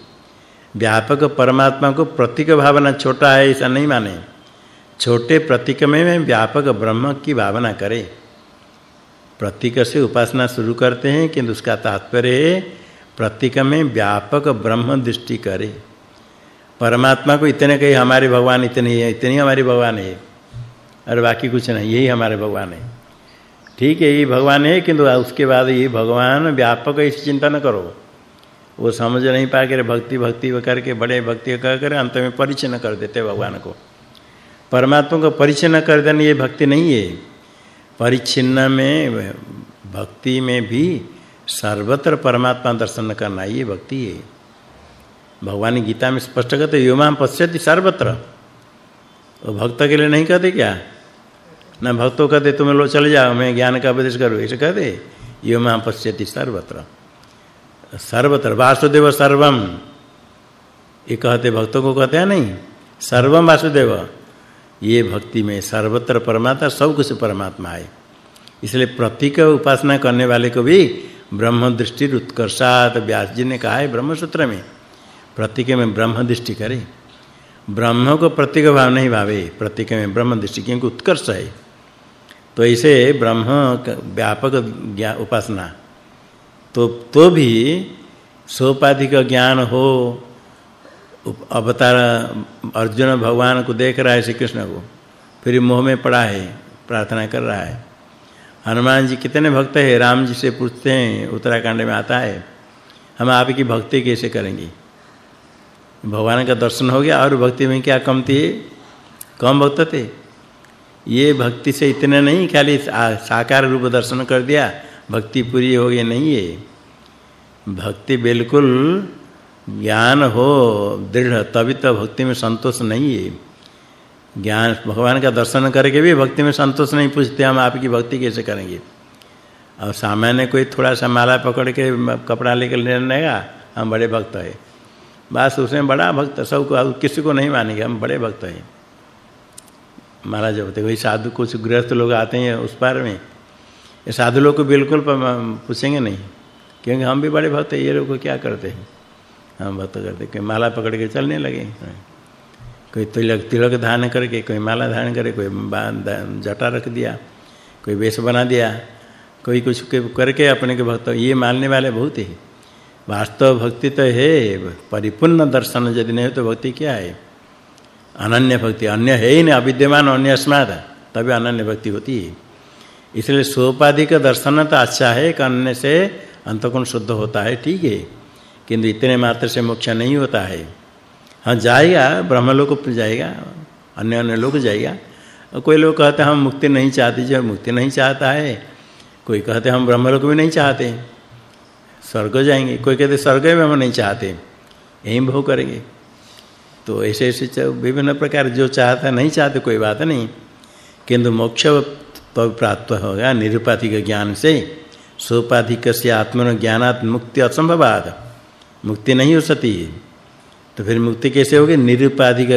व्यापक परमात्मा को प्रतीक भावना छोटा है, ऐसा नहीं माने। छोटे प्रतीक में व्यापक ब्रह्म की भावना करे। प्रतीक से उपासना शुरू करते हैं, किंतु उसका तात्पर्य प्रतीक में व्यापक ब्रह्म दृष्टि करे। परमात्मा को इतने कही, हमारे भगवान इतने ही है इतने हमारे भगवान है। और बाकी कुछ नहीं, यही हमारे भगवान है। ठीक है ये भगवान है, किंतु उसके बाद ये भगवान व्यापक इस चिंता न करो। वो समझ नहीं पा कर भक्ति भक्ति करके, बड़े भक्ति कर कर, अंत में परिचय न कर देते भगवान को। परमात्मा को परिचय न कर देना ये भक्ति नहीं है। परिच्छिन्न में, भक्ति में भी सर्वत्र परमात्मा दर्शन करना ये भक्ति है। भगवान गीता में स्पष्ट कहते योमाम पश्यति सर्वत्र। वो भक्त के लिए नहीं कहते क्या? ना भक्तों कहते तुम लोग चले जाओ, मैं ज्ञान का उपदेश करूँ। ऐसे कहते योमाम पश्यति सर्वत्र। सर्वत्र, वासुदेव सर्वम। ये कहते, भक्तों को कहते हैं, नहीं, सर्वम वासुदेव। ये भक्ति में सर्वत्र परमात्मा, सब कुछ परमात्मा है। इसलिए प्रतीक उपासना करने वाले को भी ब्रह्म दृष्टि उत्कर्षात व्यास जी ने कहा है ब्रह्म सूत्र में। प्रतीक में ब्रह्म दृष्टि करे। ब्रह्म को प्रतीक भाव नहीं भावे। प्रतीक में ब्रह्म दृष्टि क्योंकि उत्कर्ष है। तो ऐसे ब्रह्म व्यापक उपासना। तो तो भी सोपाधिक ज्ञान हो अवतार, अर्जुन भगवान को देख रहा है श्री कृष्ण को, फिर मोह में पड़ा है, प्रार्थना कर रहा है। हनुमान जी कितने भक्त है, राम जी से पूछते हैं, उत्तराखंड में आता है, हम आपकी भक्ति कैसे करेंगे? भगवान का दर्शन हो गया, और भक्ति में क्या कमती है कम भक्त थे। ये भक्ति से इतने नहीं, खाली साकार रूप दर्शन कर दिया, भक्ति पूरी हो गई, नहीं है। भक्ति बिल्कुल ज्ञान हो, दृढ़, तभी तो भक्ति में संतोष नहीं है। ज्ञान, भगवान का दर्शन करके भी भक्ति में संतोष नहीं पूछते हम आपकी भक्ति कैसे करेंगे? और सामान्य कोई थोड़ा सा माला पकड़ के कपड़ा लेकर लेनेगा हम बड़े भक्त हैं। बस उसमें बड़ा भक्त, सबको किसी को नहीं मानेंगे, हम बड़े भक्त हैं। महाराज जब वही साधु कुछ गृहस्थ लोग आते हैं उस पार में, ये साधु लोग को बिल्कुल पूछेंगे नहीं, क्योंकि हम भी बड़े भक्त हैं, ये लोग क्या करते हैं? हम भक्त करते कोई माला पकड़ के चलने लगे। कोई तिलक तिलक धारण करके, कोई माला धारण करे, कोई जटा रख दिया, कोई वेश बना दिया, कोई कुछ करके अपने के भक्त, ये मानने वाले बहुत ही। वास्तव भक्ति तो है, परिपूर्ण दर्शन यदि नहीं हो तो भक्ति क्या है? अनन्य भक्ति अन्य है ही नहीं, अविद्यमान अन्य अस्माद तभी अनन्य भक्ति होती है। इसलिए सोपाधिक दर्शन तो अच्छा है करने से अंतकोण शुद्ध होता है, ठीक है। किंतु इतने मात्र से मोक्ष नहीं होता है। हाँ जाएगा, ब्रह्मलोक पर जाएगा, अन्य अन्य लोग जाएगा। कोई लोग कहते हम मुक्ति नहीं चाहते, जो मुक्ति नहीं चाहता है। कोई कहते हम ब्रह्मलोक भी नहीं चाहते। स्वर्ग जाएँगे। कोई कहते स्वर्ग में हम नहीं चाहते। यही भोग करेंगे। तो ऐसे ऐसे विभिन्न प्रकार जो चाहता नहीं चाहते, कोई बात नहीं। किंतु मोक्ष प्राप्त होगा निरुपाधिक ज्ञान से। सोपाधिक से आत्मन ज्ञानात् मुक्ति असंभवाद मुक्ति नहीं हो सकती तो फिर मुक्ति कैसे होगी? निरुपाधिक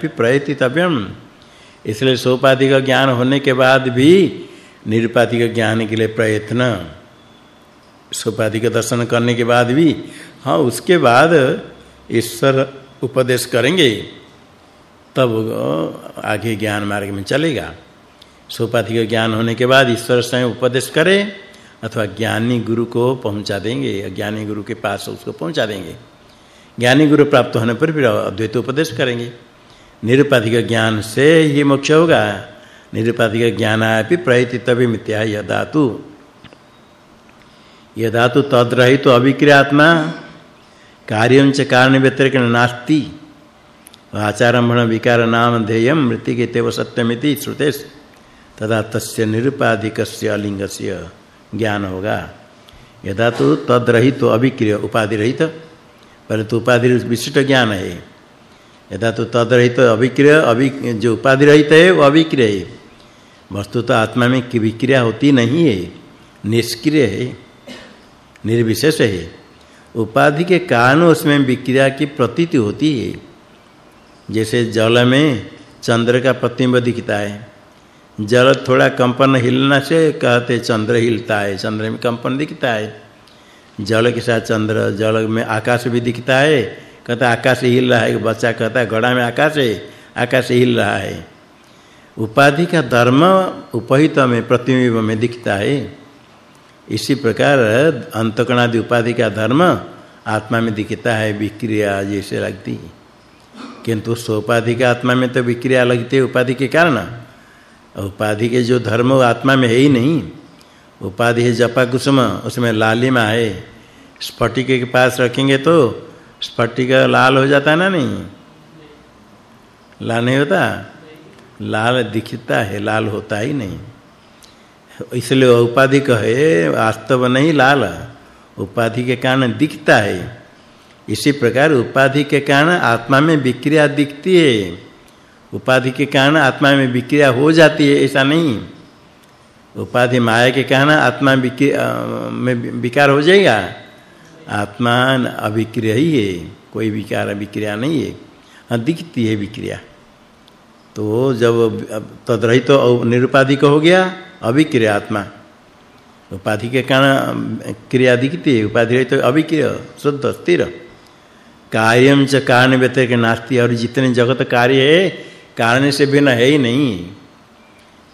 भी प्रयतितव्यम। इसलिए सोपाधिक ज्ञान होने के बाद भी निरुपाधिक ज्ञान के लिए प्रयत्न। सोपाधिक दर्शन करने के बाद भी। हाँ उसके बाद ईश्वर उपदेश करेंगे, तब आगे ज्ञान मार्ग में चलेगा। सोपाधि का ज्ञान होने के बाद ईश्वर स्वयं उपदेश करे, अथवा ज्ञानी गुरु को पहुँचा देंगे, ज्ञानी गुरु के पास उसको पहुँचा देंगे। ज्ञानी गुरु प्राप्त होने पर फिर अद्वैत उपदेश करेंगे। निरुपाधिक ज्ञान से ही मोक्ष होगा। निरुपाधिक ज्ञानापि प्रयति तभी मिथ्या यदातु। यदातु तद्रहित तो अभिक्रियात्मा। कार्यं च कारण व्यतिरेक नास्ति। आचारंभण विकार नाम ध्येयम मृत्यु के तेव सत्यमिति श्रुतेश तदा तस्य निरुपाधिकस्य अलिंगस्य ज्ञान होगा यदा तो तद रहित तो अभिक्रिय उपाधि रहित परंतु उपाधि विशिष्ट ज्ञान है यदा तो तद रहित तो अभिक्रिय, अभि जो उपाधि रहित है, वो अभिक्रिय है। वस्तु तो आत्मा में की विक्रिया होती नहीं है, निष्क्रिय है, निर्विशेष है। उपाधि के कारण उसमें विक्रिया की प्रतीति होती है। जैसे जल में चंद्र का प्रतिबिंब दिखता है। जल थोड़ा कंपन हिलना से कहते चंद्र हिलता है, चंद्र में कंपन दिखता है। जल के साथ चंद्र, जल में आकाश भी दिखता है। कहता आकाश हिल रहा है, बच्चा कहता है घड़ा में आकाश है, आकाश हिल रहा है। उपाधि का धर्म उपहित में, प्रतिबिंब में दिखता है। इसी प्रकार अंतकणादि उपाधि का धर्म आत्मा में दिखता है, विक्रिया जैसे लगती किंतु सोपाधि का आत्मा में तो विक्रिया लगती है उपाधि के कारण। उपाधि के जो धर्म आत्मा में है ही नहीं। उपाधि है जपा कुसुम, उसमें लालिमा है। स्फटिक के पास रखेंगे तो स्फटिक लाल हो जाता है ना नहीं? लाल नहीं होता? लाल दिखता है, लाल होता ही नहीं। इसलिए उपाधि कहे, वास्तव नहीं लाल। उपाधि के कारण दिखता है। इसी प्रकार उपाधि के कारण आत्मा में विक्रिया दिखती है। उपाधि के कारण आत्मा में विक्रिया हो जाती है, ऐसा नहीं। उपाधि माया के कारण आत्मा में विकार हो जाएगा। आत्मा अविक्रिय ही है, कोई विकार विक्रिया नहीं है। हाँ दिखती है विक्रिया। तो जब तदरहित तो निरुपाधिक हो गया अविक्रिय आत्मा उपाधि के कारण, क्रिया दिखती है, उपाधि रहित तो अविक्रिय शुद्ध, स्थिर। कार्यम च कारण व्यतिरेक नास्ति, और जितने जगत कार्य है, कारण से बिना है ही नहीं।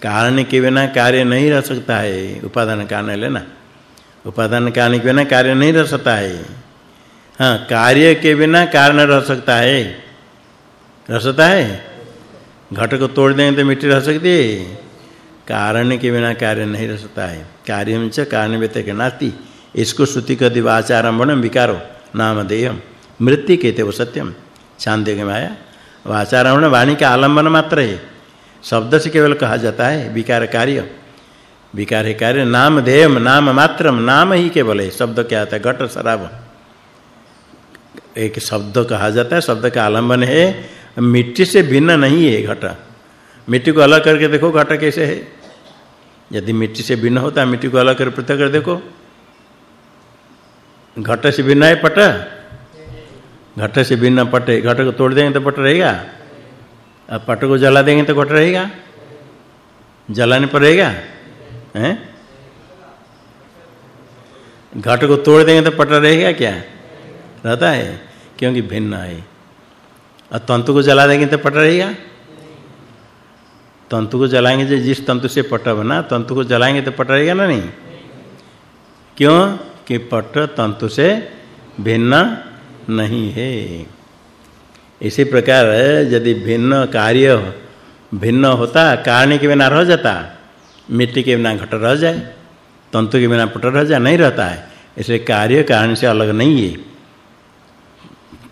कारण के बिना कार्य नहीं रह सकता है, उपादान कारण लेना उपादान कारण के बिना कार्य नहीं रह सकता है। हाँ कार्य के बिना कारण रह सकता है। रह सकता है? घट को तोड़ देंगे तो मिट्टी रह सकती है। कारण के बिना कार्य नहीं रह सकता है। कार्यम च कारण व्यतिरेक नास्ति। इसको श्रुति कदि वाचारंभणम विकारो नामधेयम मृत्यु कहते वो सत्यम। छांदे के माया। वाचारण वाणी का आलंबन मात्र है। शब्द से केवल कहा जाता है, विकार कार्य। विकार है कार्य, नाम देयम, नाम मात्रम, नाम ही केवल है। शब्द क्या आता है? घट शराब। एक शब्द कहा जाता है, शब्द का आलंबन है। मिट्टी से भिन्न नहीं है घट। मिट्टी को अलग करके देखो, घट कैसे है? यदि मिट्टी से भिन्न होता है, मिट्टी को अलग कर पृथक कर देखो। घट से भिन्न है, पट? घट से भिन्न पट, घट को तोड़ देंगे तो पट रहेगा। अब पट को जला देंगे तो घट रहेगा। जलाने पर रहेगा? हैं? घट को तोड़ देंगे तो पट रहेगा क्या? रहता है, क्योंकि भिन्न है। और तंतु को जला देंगे तो पट रहेगा? तंतु को जलाएँगे जो जिस तंतु से पट बना, तंतु को जलाएँगे तो पट रहेगा ना नहीं? क्यों? कि पट तंतु से भिन्न नहीं है। इसी प्रकार यदि भिन्न कार्य भिन्न होता, कारण के बिना रह जाता, मिट्टी के बिना घट रह जाए, तंतु के बिना पट रह जाए, नहीं रहता है। इसलिए कार्य कारण से अलग नहीं है।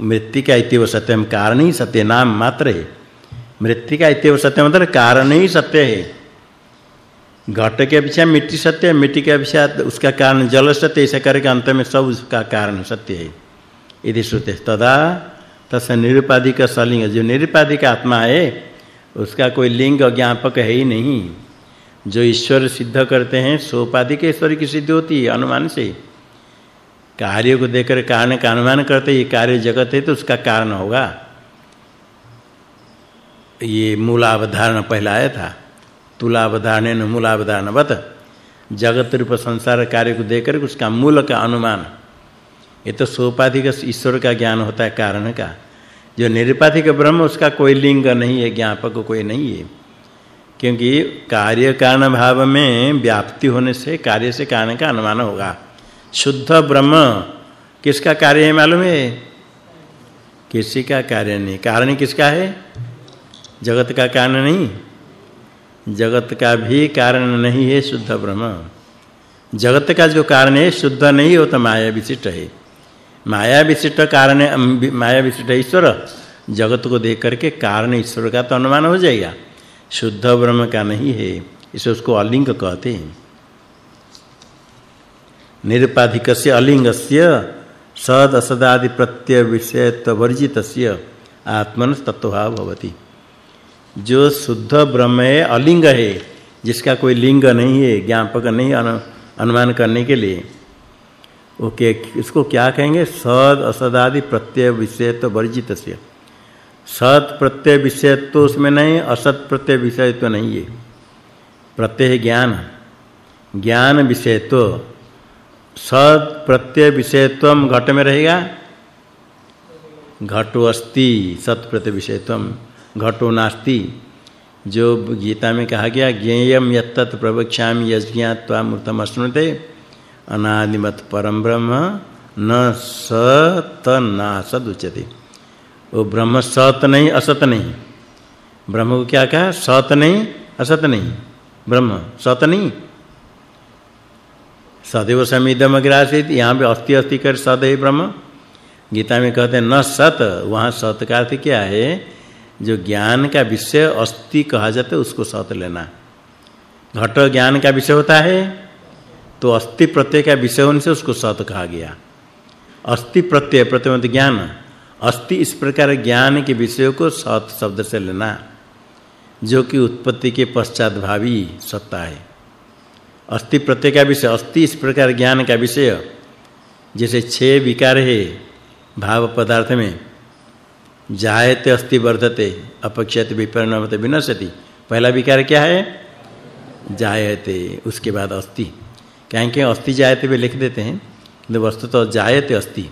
मृत्यु का इतिव सत्यम कारण ही सत्य नाम मात्र है। मृत्यु का इतिव सत्य मतलब कारण ही सत्य है। घट के अपेक्षा मिट्टी सत्य है, मिट्टी के अपेक्षा उसका कारण जल सत्य ऐसा करके अंत में सब उसका कारण सत्य है। यदि श्रुते। तदा तस् निरुपाधिक सलिंग, जो निरुपाधिक आत्मा है, उसका कोई लिंग ज्ञापक है ही नहीं। जो ईश्वर सिद्ध करते हैं, सोपाधिक ईश्वर की सिद्धि होती है, अनुमान से। कार्य को देखकर, कारण का अनुमान करते ये कार्य जगत है तो उसका कारण होगा। ये मूलावधारण पहला आया था। तुलावधारणेन मूलावधारणवत जगत रूप संसार कार्य को देखकर उसका मूल का अनुमान। ये तो सोपाधिक ईश्वर का ज्ञान होता है कारण का। जो निरुपाधिक ब्रह्म, उसका कोई लिंग नहीं है, ज्ञापक कोई नहीं है। क्योंकि कार्य कारण भाव में व्याप्ति होने से, कार्य से कारण का अनुमान होगा। शुद्ध ब्रह्म, किसका कार्य है मालूम है? किसी का कार्य नहीं। कारण किसका है? जगत का कारण नहीं। जगत का भी कारण नहीं है शुद्ध ब्रह्म। जगत का जो कारण है, शुद्ध नहीं हो तो माया विशिष्ट है। माया विशिष्ट कारण माया विशिष्ट ईश्वर। जगत को देख करके कारण ईश्वर का तो अनुमान हो जाएगा। शुद्ध ब्रह्म का नहीं है, इसे उसको अलिंग कहते हैं। निरुपाधिकस्य अलिंगस्य, सद असदादि प्रत्यय विषयत्व वर्जितस्य आत्मन तत्वभाव भवति। जो शुद्ध ब्रह्म है, अलिंग है, जिसका कोई लिंग नहीं है, ज्ञापक नहीं अनुमान करने के लिए। ओके इसको क्या कहेंगे? सद, असदादि, प्रत्यय विषयत्व वर्जितस्य सत प्रत्यय, विषय तो उसमें नहीं असत प्रत्यय, विषय तो नहीं है। प्रत्यय ज्ञान। ज्ञान, विषय तो। सत प्रत्यय विषयत्वम घट में रहेगा? घटो अस्ति सत प्रत्यय विषयत्वम घटो नास्ति। जो गीता में कहा गया ज्ञेयम यत्तत् प्रवक्ष्यामि यज्ञात्वा मूर्तम अश्नुते अनादिमत परम ब्रह्म न सत नासद उच्यते वो ब्रह्म सत नहीं, असत नहीं। ब्रह्म को क्या कहा? सत नहीं, असत नहीं। ब्रह्म सत नहीं। सदैव समिदम अग्रासित, यहाँ पे अस्ति अस्ति कर सदैव ब्रह्म। गीता में कहते हैं, न सत। वहाँ सत का अर्थ क्या है? जो ज्ञान का विषय अस्ति कहा जाता है, उसको सत लेना। घट ज्ञान का विषय होता है तो अस्ति प्रत्यय का विषय होने से उसको सत कहा गया। अस्ति प्रत्यय प्रत्यय मतलब ज्ञान। अस्ति इस प्रकार ज्ञान के विषय को सत शब्द से लेना, जो कि उत्पत्ति के पश्चात भावी सत्ता है। अस्ति प्रत्यय का विषय अस्ति इस प्रकार ज्ञान का विषय, जैसे छह विकार है, भाव पदार्थ में। जायते अस्ति वर्धते, अपक्षयते विपरिणमते विनश्यति। पहला विकार क्या है? जायते, उसके बाद अस्ति। कहेंगे अस्ति जायते भी लिख देते हैं। तो वस्तु तो जायते अस्ति।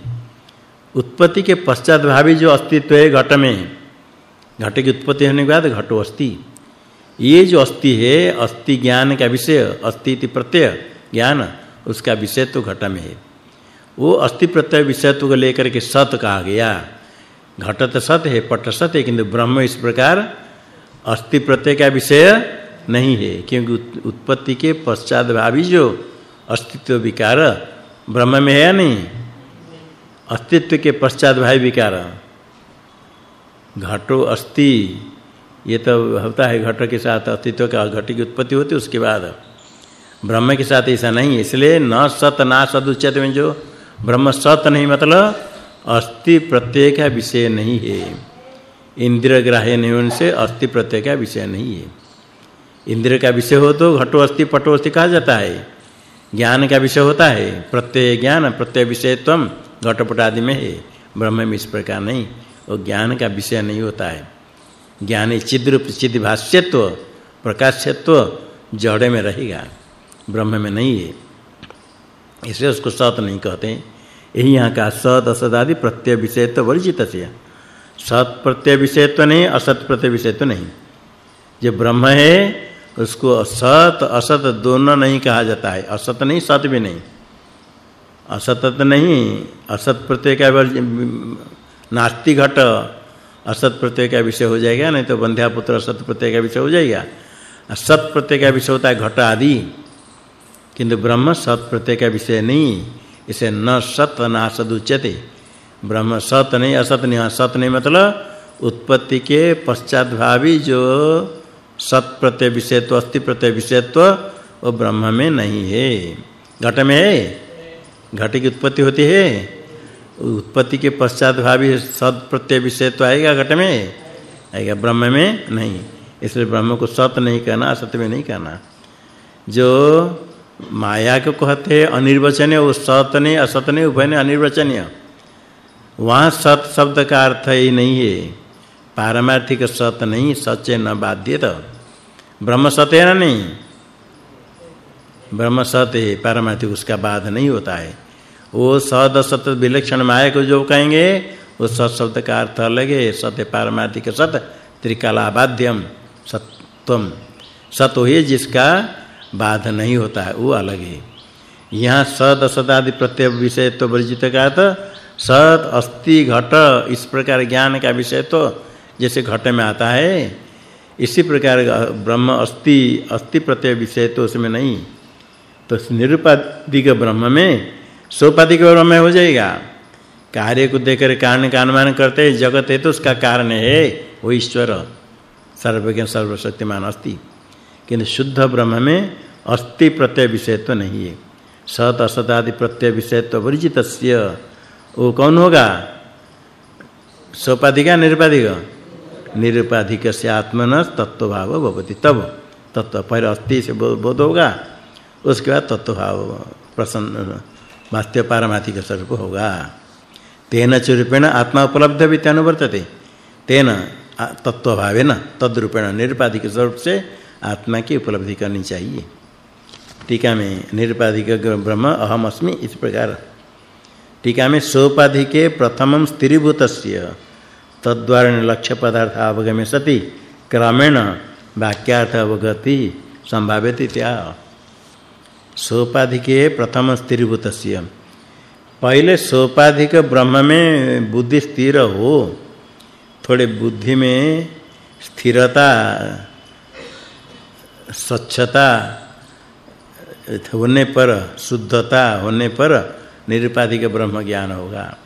उत्पत्ति के पश्चात भावी जो अस्तित्व है घट में, घट की उत्पत्ति होने के बाद घटो अस्ति। ये जो अस्ति है, अस्ति ज्ञान का विषय, अस्ति प्रत्यय, ज्ञान, उसका विषय तो घट में है। वो अस्ति प्रत्यय विषयत्व को लेकर के सत कहा गया। घट तो सत है, पट सत है, किंतु ब्रह्म इस प्रकार अस्ति प्रत्यय का विषय नहीं है, क्योंकि उत्पत्ति के पश्चात भावी जो अस्तित्व विकार, ब्रह्म में है या नहीं? अस्तित्व के पश्चात भावी विकार। घटो अस्ति, ये तो होता है घट के साथ अस्तित्व का घट की उत्पत्ति होती उसके बाद ब्रह्म के साथ ऐसा नहीं इसलिए न सत ना सदुच्यते में जो ब्रह्म सत नहीं मतलब अस्ति प्रत्यय का विषय नहीं है। इंद्र ग्राह्य नहीं से अस्ति प्रत्यय का विषय नहीं है। इंद्र का विषय हो तो घटो अस्ति पटो अस्थि कहा जाता है। ज्ञान का विषय होता है। प्रत्यय ज्ञान, प्रत्यय विषयत्वम घटपट आदि में है। ब्रह्म में इस प्रकार नहीं। वो ज्ञान का विषय नहीं होता है। ज्ञान चिद्रूप चिद भाष्यत्व प्रकाशत्व जड़ में रहेगा। ब्रह्म में नहीं है। इसलिए उसको सत नहीं कहते। यही यहाँ का सत असत आदि प्रत्यय विषयत्व वर्जित से सत प्रत्यय विषयत्व नहीं, असत प्रत्यय विषयत्व नहीं। जो ब्रह्म है, उसको सत असत दोनों नहीं कहा जाता है। असत नहीं, सत भी नहीं। असत नहीं, असत प्रत्यय का नास्ति घट असत प्रत्यय का विषय हो जाएगा, नहीं तो बंध्या पुत्र असत प्रत्यय का विषय हो जाएगा। असत प्रत्यय का विषय होता है घट आदि किंतु ब्रह्म सत प्रत्यय का विषय नहीं। इसे न सत न उच्यते ब्रह्म सत नहीं, असत नहीं। सत नहीं मतलब उत्पत्ति के पश्चात भावी जो सत प्रत्यय विषयत्व अस्ति प्रत्यय विषयत्व, वो ब्रह्म में नहीं है। घट में है? घट की उत्पत्ति होती है। उत्पत्ति के पश्चात भावी सत प्रत्यय विषय तो आएगा घट में? आएगा ब्रह्म में नहीं। इसलिए ब्रह्म को सत नहीं कहना, असत में नहीं कहना। जो माया को कहते हैं, अनिर्वचनीय, वो सत नहीं असत नहीं उभय नहीं अनिर्वचनीय। वहाँ सत शब्द का अर्थ ही नहीं है। पारमार्थिक सत नहीं, सच्चे न बाध्यत। ब्रह्म सत्य है नहीं? ब्रह्म सत्य है, पारमार्थिक उसका बाध नहीं होता है। वो सद सत विलक्षण माया को जो कहेंगे, वो सत शब्द का अर्थ अलग है। सत्य पारमार्थिक सत, त्रिकालाबाध्यम, सत्वम। सत हो जिसका बाध नहीं होता है, वो अलग है। यहाँ सद असद आदि प्रत्यय विषय तो वर्जित का तो सत अस्ति घट, इस प्रकार ज्ञान का विषय तो जैसे घट में आता है, इसी प्रकार ब्रह्म अस्ति अस्ति प्रत्यय विषय तो उसमें नहीं। तो निरुपाधिक ब्रह्म में, सोपाधिक ब्रह्म में हो जाएगा। कार्य को देखकर कारण का अनुमान करते जगत है तो उसका कारण है, वो ईश्वर, सर्वज्ञ, सर्वशक्तिमान अस्ति किंतु शुद्ध ब्रह्म में अस्ति प्रत्यय विषय तो नहीं है। सत असत आदि प्रत्यय विषय तो वर्जितस्य वो कौन होगा? सोपाधिक निरुपाधिक? निरुपाधिक से आत्मन तत्व भाव भवति। तब तत्व पहले अस्ति से बोध होगा। उसके बाद तत्व भाव प्रसन्न वास्तव पारमार्थिक स्वरूप होगा। तेन चुरूपेण आत्मा उपलब्ध भी अनुवर्तते। तेन तत्व भावेन तद्रूपेण निरुपाधिक स्वरूप से आत्मा की उपलब्धि करनी चाहिए। टीका में निरुपाधिक ब्रह्म अहम अस्मि इस प्रकार। टीका में सोपाधिके प्रथमम स्थिरीभूतस्य तद्वारा लक्ष्य पदार्थ अवगमे सति, क्रमेण वाक्यार्थ अवगति संभाव्यति त्या सोपाधिके प्रथम स्थिरीभूतस्य पहले सोपाधिक ब्रह्म में बुद्धि स्थिर हो, थोड़े बुद्धि में स्थिरता स्वच्छता होने पर, शुद्धता होने पर निरुपाधिक ब्रह्म ज्ञान होगा।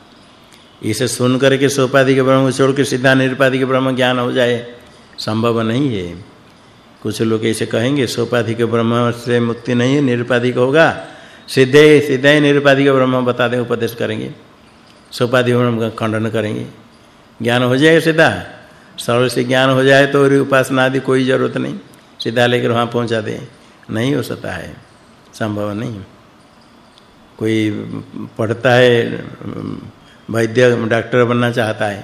इसे सुन करके सोपाधिक ब्रह्म छोड़ के सीधा निरुपाधिक ब्रह्म ज्ञान हो जाए, संभव नहीं है। कुछ लोग ऐसे कहेंगे, सोपाधिक ब्रह्म से मुक्ति नहीं है, निरुपाधिक होगा। सीधे सीधे ही निरुपाधिक ब्रह्म बता दें, उपदेश करेंगे। सोपाधिक ब्रह्म का खंडन करेंगे। ज्ञान हो जाएगा सीधा। सरल से ज्ञान हो जाए तो उपासना आदि कोई ज़रूरत नहीं। सीधा लेकर वहाँ पहुँचा दे। नहीं हो सकता है। संभव नहीं। कोई पढ़ता है, वैद्य, डॉक्टर बनना चाहता है।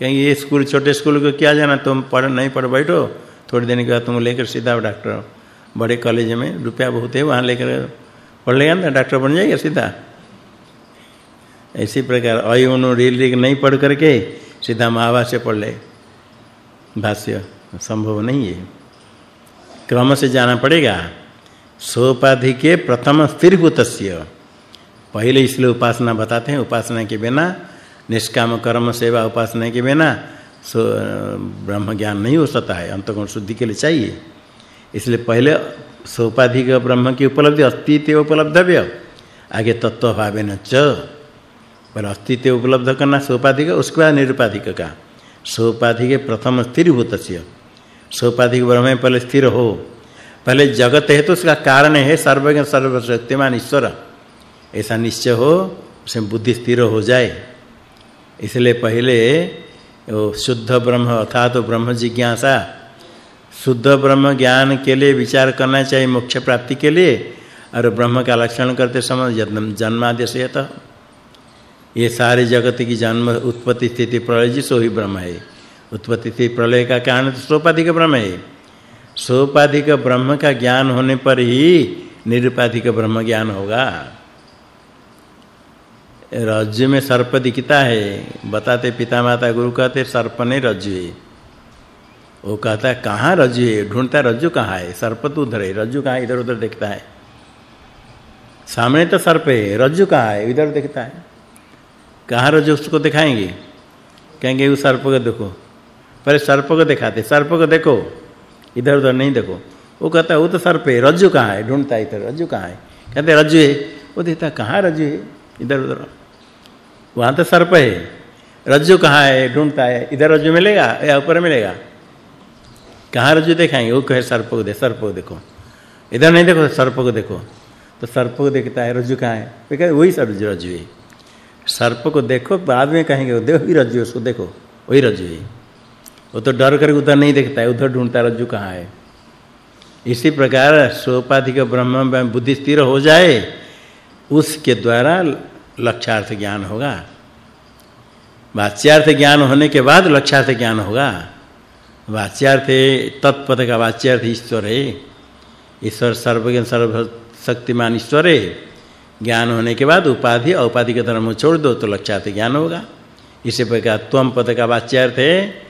कहेंगे, ये स्कूल, छोटे स्कूल को क्या जाना? तुम पढ़, नहीं पढ़, बैठो। थोड़ी दिन के बाद तुम लेकर सीधा डॉक्टर, बड़े कॉलेज में रुपया बहुत है, वहाँ लेकर पढ़ लेगा ना, डॉक्टर बन जाएगा सीधा। इसी प्रकार अयुनु रील रील नहीं पढ़ करके सीधा महाभाष्य पढ़ ले। भाष्य, संभव नहीं है। क्रम से जाना पड़ेगा। सोपाधि के प्रथम स्थिरभूतस्य पहले इसलिए उपासना बताते हैं, उपासना के बिना, निष्काम कर्म सेवा उपासना के बिना, सो, ब्रह्म ज्ञान नहीं हो सकता है, अंतगुण शुद्धि के लिए चाहिए। इसलिए पहले सोपाधिक ब्रह्म की उपलब्धि, अस्तित्व उपलब्धव्य। आगे तत्व भावेन च। पर अस्तित्व उपलब्ध करना सोपाधिक उसके बाद निरुपाधिक का। सोपाधिक प्रथम स्थिरभूतस्य सोपाधिक ब्रह्म में पहले स्थिर हो। पहले जगत है तो उसका कारण है सर्वज्ञ, सर्वशक्तिमान ईश्वर। ऐसा निश्चय हो, उसमें बुद्धि स्थिर हो जाए। इसलिए पहले वो शुद्ध ब्रह्म अर्थात तो ब्रह्म जिज्ञासा, शुद्ध ब्रह्म ज्ञान के लिए विचार करना चाहिए मोक्ष प्राप्ति के लिए, और ब्रह्म का लक्षण करते समय जन्मादि से तो ये सारे जगत की जन्म, उत्पत्ति, स्थिति, प्रलय जी सो ही ब्रह्म है। उत्पत्ति स्थिति प्रलय का कारण तो सोपाधिक ब्रह्म है। सोपाधिक ब्रह्म का ज्ञान होने पर ही निरुपाधिक ब्रह्म ज्ञान होगा। रज्जु में सर्प दिखता है। बताते पिता माता गुरु कहते, सर्प नहीं रज्जु है। वो कहता है कहाँ रज्जु है? ढूंढता, रज्जु कहाँ है? सर्प तो उधर है, रज्जु कहाँ इधर-उधर देखता है। सामने तो सर्प है, रज्जु कहाँ है? इधर देखता है। कहाँ रज्जु, उसको दिखाएँगे? कहेंगे, उस सर्प को देखो। पहले सर्प को दिखाते, सर्प को देखो इधर-उधर नहीं देखो। वो कहता है, वो तो सर्प है, रज्जु कहाँ है? ढूंढता है इधर, रज्जु कहाँ है? कहते रज्जु है। वो देखता कहाँ रज्जु है? इधर उधर। वहाँ तो सर्प है। रज्जु कहाँ है? ढूंढता है, इधर रज्जु मिलेगा या ऊपर मिलेगा? कहाँ रज्जु दिखाएँगे? वो कहे, सर्प को दे सर्प को देखो। इधर नहीं देखो, सर्प को देखो। तो सर्प को देखता है, रज्जु कहाँ है? वे कहे वही सब रज्जु है। सर्प को देखो, बाद में कहेंगे देखो ही रज्जु उसको देखो, वही रज्जु है। वो तो डर करके उधर नहीं देखता है, उधर ढूंढता रज्जु कहाँ है? इसी प्रकार सोपाधिक ब्रह्म में बुद्धि स्थिर हो जाए, उसके द्वारा लक्ष्यार्थ ज्ञान होगा। वाच्यार्थ ज्ञान होने के बाद लक्ष्यार्थ ज्ञान होगा। वाच्यार्थ तत्पद का वाच्यार्थ ईश्वर है। ईश्वर सर्वज्ञ, सर्वशक्तिमान ईश्वर है। ज्ञान होने के बाद उपाधि, औपाधि के धर्म छोड़ दो तो लक्ष्यार्थ ज्ञान होगा। इसी प्रकार त्वम पद का वाच्यार्थ है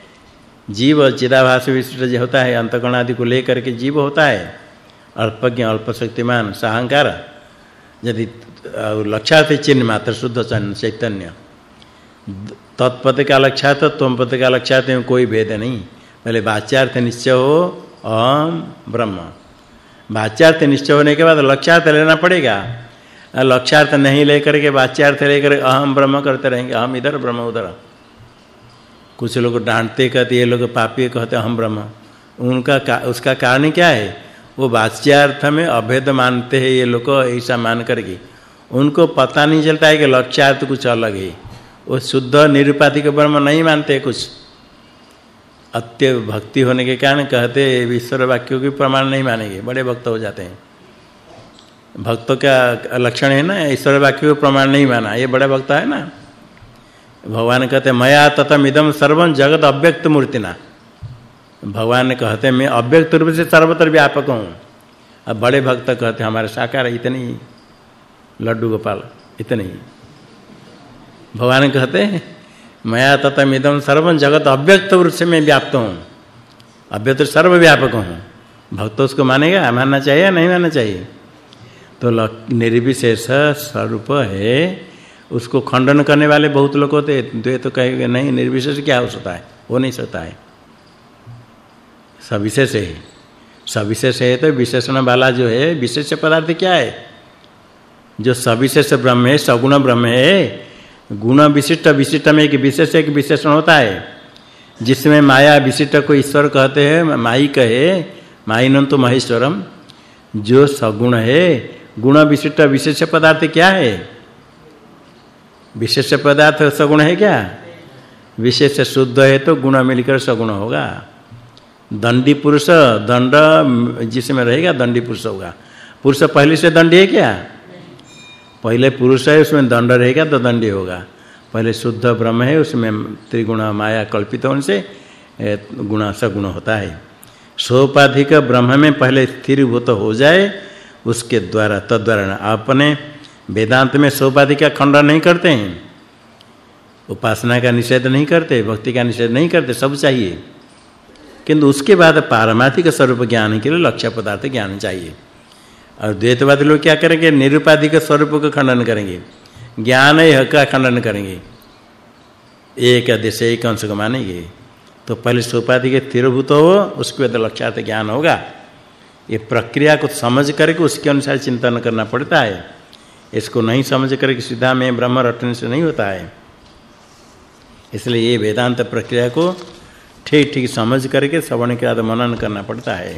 जीव चिदाभास विशिष्ट जो होता है अंतकण आदि को लेकर के जीव होता है। अल्पज्ञ अल्प शक्तिमान साहंकार। यदि लक्ष्यार्थ चिन्ह मात्र, शुद्ध चैतन्य। तत्पद का लक्ष्यार्थ त्वम पद का लक्ष्यार्थ में कोई भेद नहीं। पहले वाच्यार्थ निश्चय हो अहम ब्रह्म। वाच्यार्थ निश्चय होने के बाद लक्ष्यार्थ लेना पड़ेगा। लक्ष्यार्थ नहीं लेकर के वाच्यार्थ लेकर अहम ब्रह्म करते रहेंगे। अहम इधर, ब्रह्म उधर। कुछ लोग डांटते कहते ये लोग पापी कहते हम ब्रह्म। उनका का, उसका कारण क्या है? वो वाच्यार्थ में अभेद मानते हैं ये लोग ऐसा मान करके उनको पता नहीं चलता है कि लक्ष्यार्थ कुछ अलग है। वो शुद्ध निरुपाधिक ब्रह्म नहीं मानते कुछ। अत्य भक्ति होने के कारण कहते ईश्वर वाक्यों के प्रमाण नहीं मानेंगे। बड़े भक्त हो जाते हैं। भक्तों का लक्षण है ना ईश्वर वाक्य को प्रमाण नहीं माना। ये बड़ा भक्त है ना। भगवान कहते, मया ततम इदम सर्वं जगत अव्यक्त मूर्तिना भगवान कहते, मैं अव्यक्त रूप से सर्वत्र व्यापक हूँ। अब बड़े भक्त कहते, हमारे साकार इतनी लड्डू गोपाल, इतने ही। भगवान कहते, मया ततम इदम सर्वं जगत अव्यक्त रूप से मैं व्याप्त हूँ। अव्यक्त सर्वव्यापक हूँ। भक्त उसको मानेगा, मानना चाहिए नहीं मानना चाहिए? तो निर्विशेष स्वरूप है उसको खंडन करने वाले बहुत लोग होते हैं तो तो कहेंगे, नहीं, निर्विशेष क्या हो सकता है? हो नहीं सकता है। सविशेष है। सविशेष है तो विशेषण वाला जो है, विशेष पदार्थ क्या है? जो सविशेष ब्रह्म है, सगुण ब्रह्म है, गुण विशिष्ट विशिष्ट में एक विशेष, एक विशेषण होता है। जिसमें माया विशिष्ट को ईश्वर कहते हैं, माई कहे माइनं तो महेश्वरम। जो सगुण है, गुण विशिष्ट, विशेष पदार्थ क्या है? विशेष पदार्थ सगुण है क्या? विशेष शुद्ध है तो गुण मिलकर सगुण होगा। दंडी पुरुष, दंड जिसमें रहेगा, दंडी पुरुष होगा। पुरुष पहले से दंडी है क्या? पहले पुरुष है, उसमें दंड रहेगा तो दंडी होगा। पहले शुद्ध ब्रह्म है, उसमें त्रिगुण माया कल्पित होने से गुण सगुण होता है। सोपाधिक ब्रह्म में पहले स्थिरभूत हो जाए, उसके द्वारा, तद्वारा अपने वेदांत में सोपाधि का खंडन नहीं करते हैं। उपासना का निषेध नहीं करते, भक्ति का निषेध नहीं करते, सब चाहिए। किंतु उसके बाद पारमार्थिक स्वरूप ज्ञान के लिए लक्ष्य पदार्थ ज्ञान चाहिए। और द्वैतवादी लोग क्या करेंगे? निरुपाधिक स्वरूप का खंडन करेंगे। ज्ञान का खंडन करेंगे। एक आदेश एक अंश को मानेंगे। तो पहले सोपाधि के तिरभूत हो, उसके बाद लक्ष्यार्थ ज्ञान होगा। ये प्रक्रिया को समझ करके उसके अनुसार चिंतन करना पड़ता है। इसको नहीं समझ कर कि सीधा में ब्रह्म रटने से नहीं होता है। इसलिए ये वेदांत प्रक्रिया को ठीक ठीक समझ करके श्रवण के बाद मनन करना पड़ता है।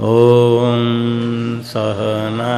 ओम सहना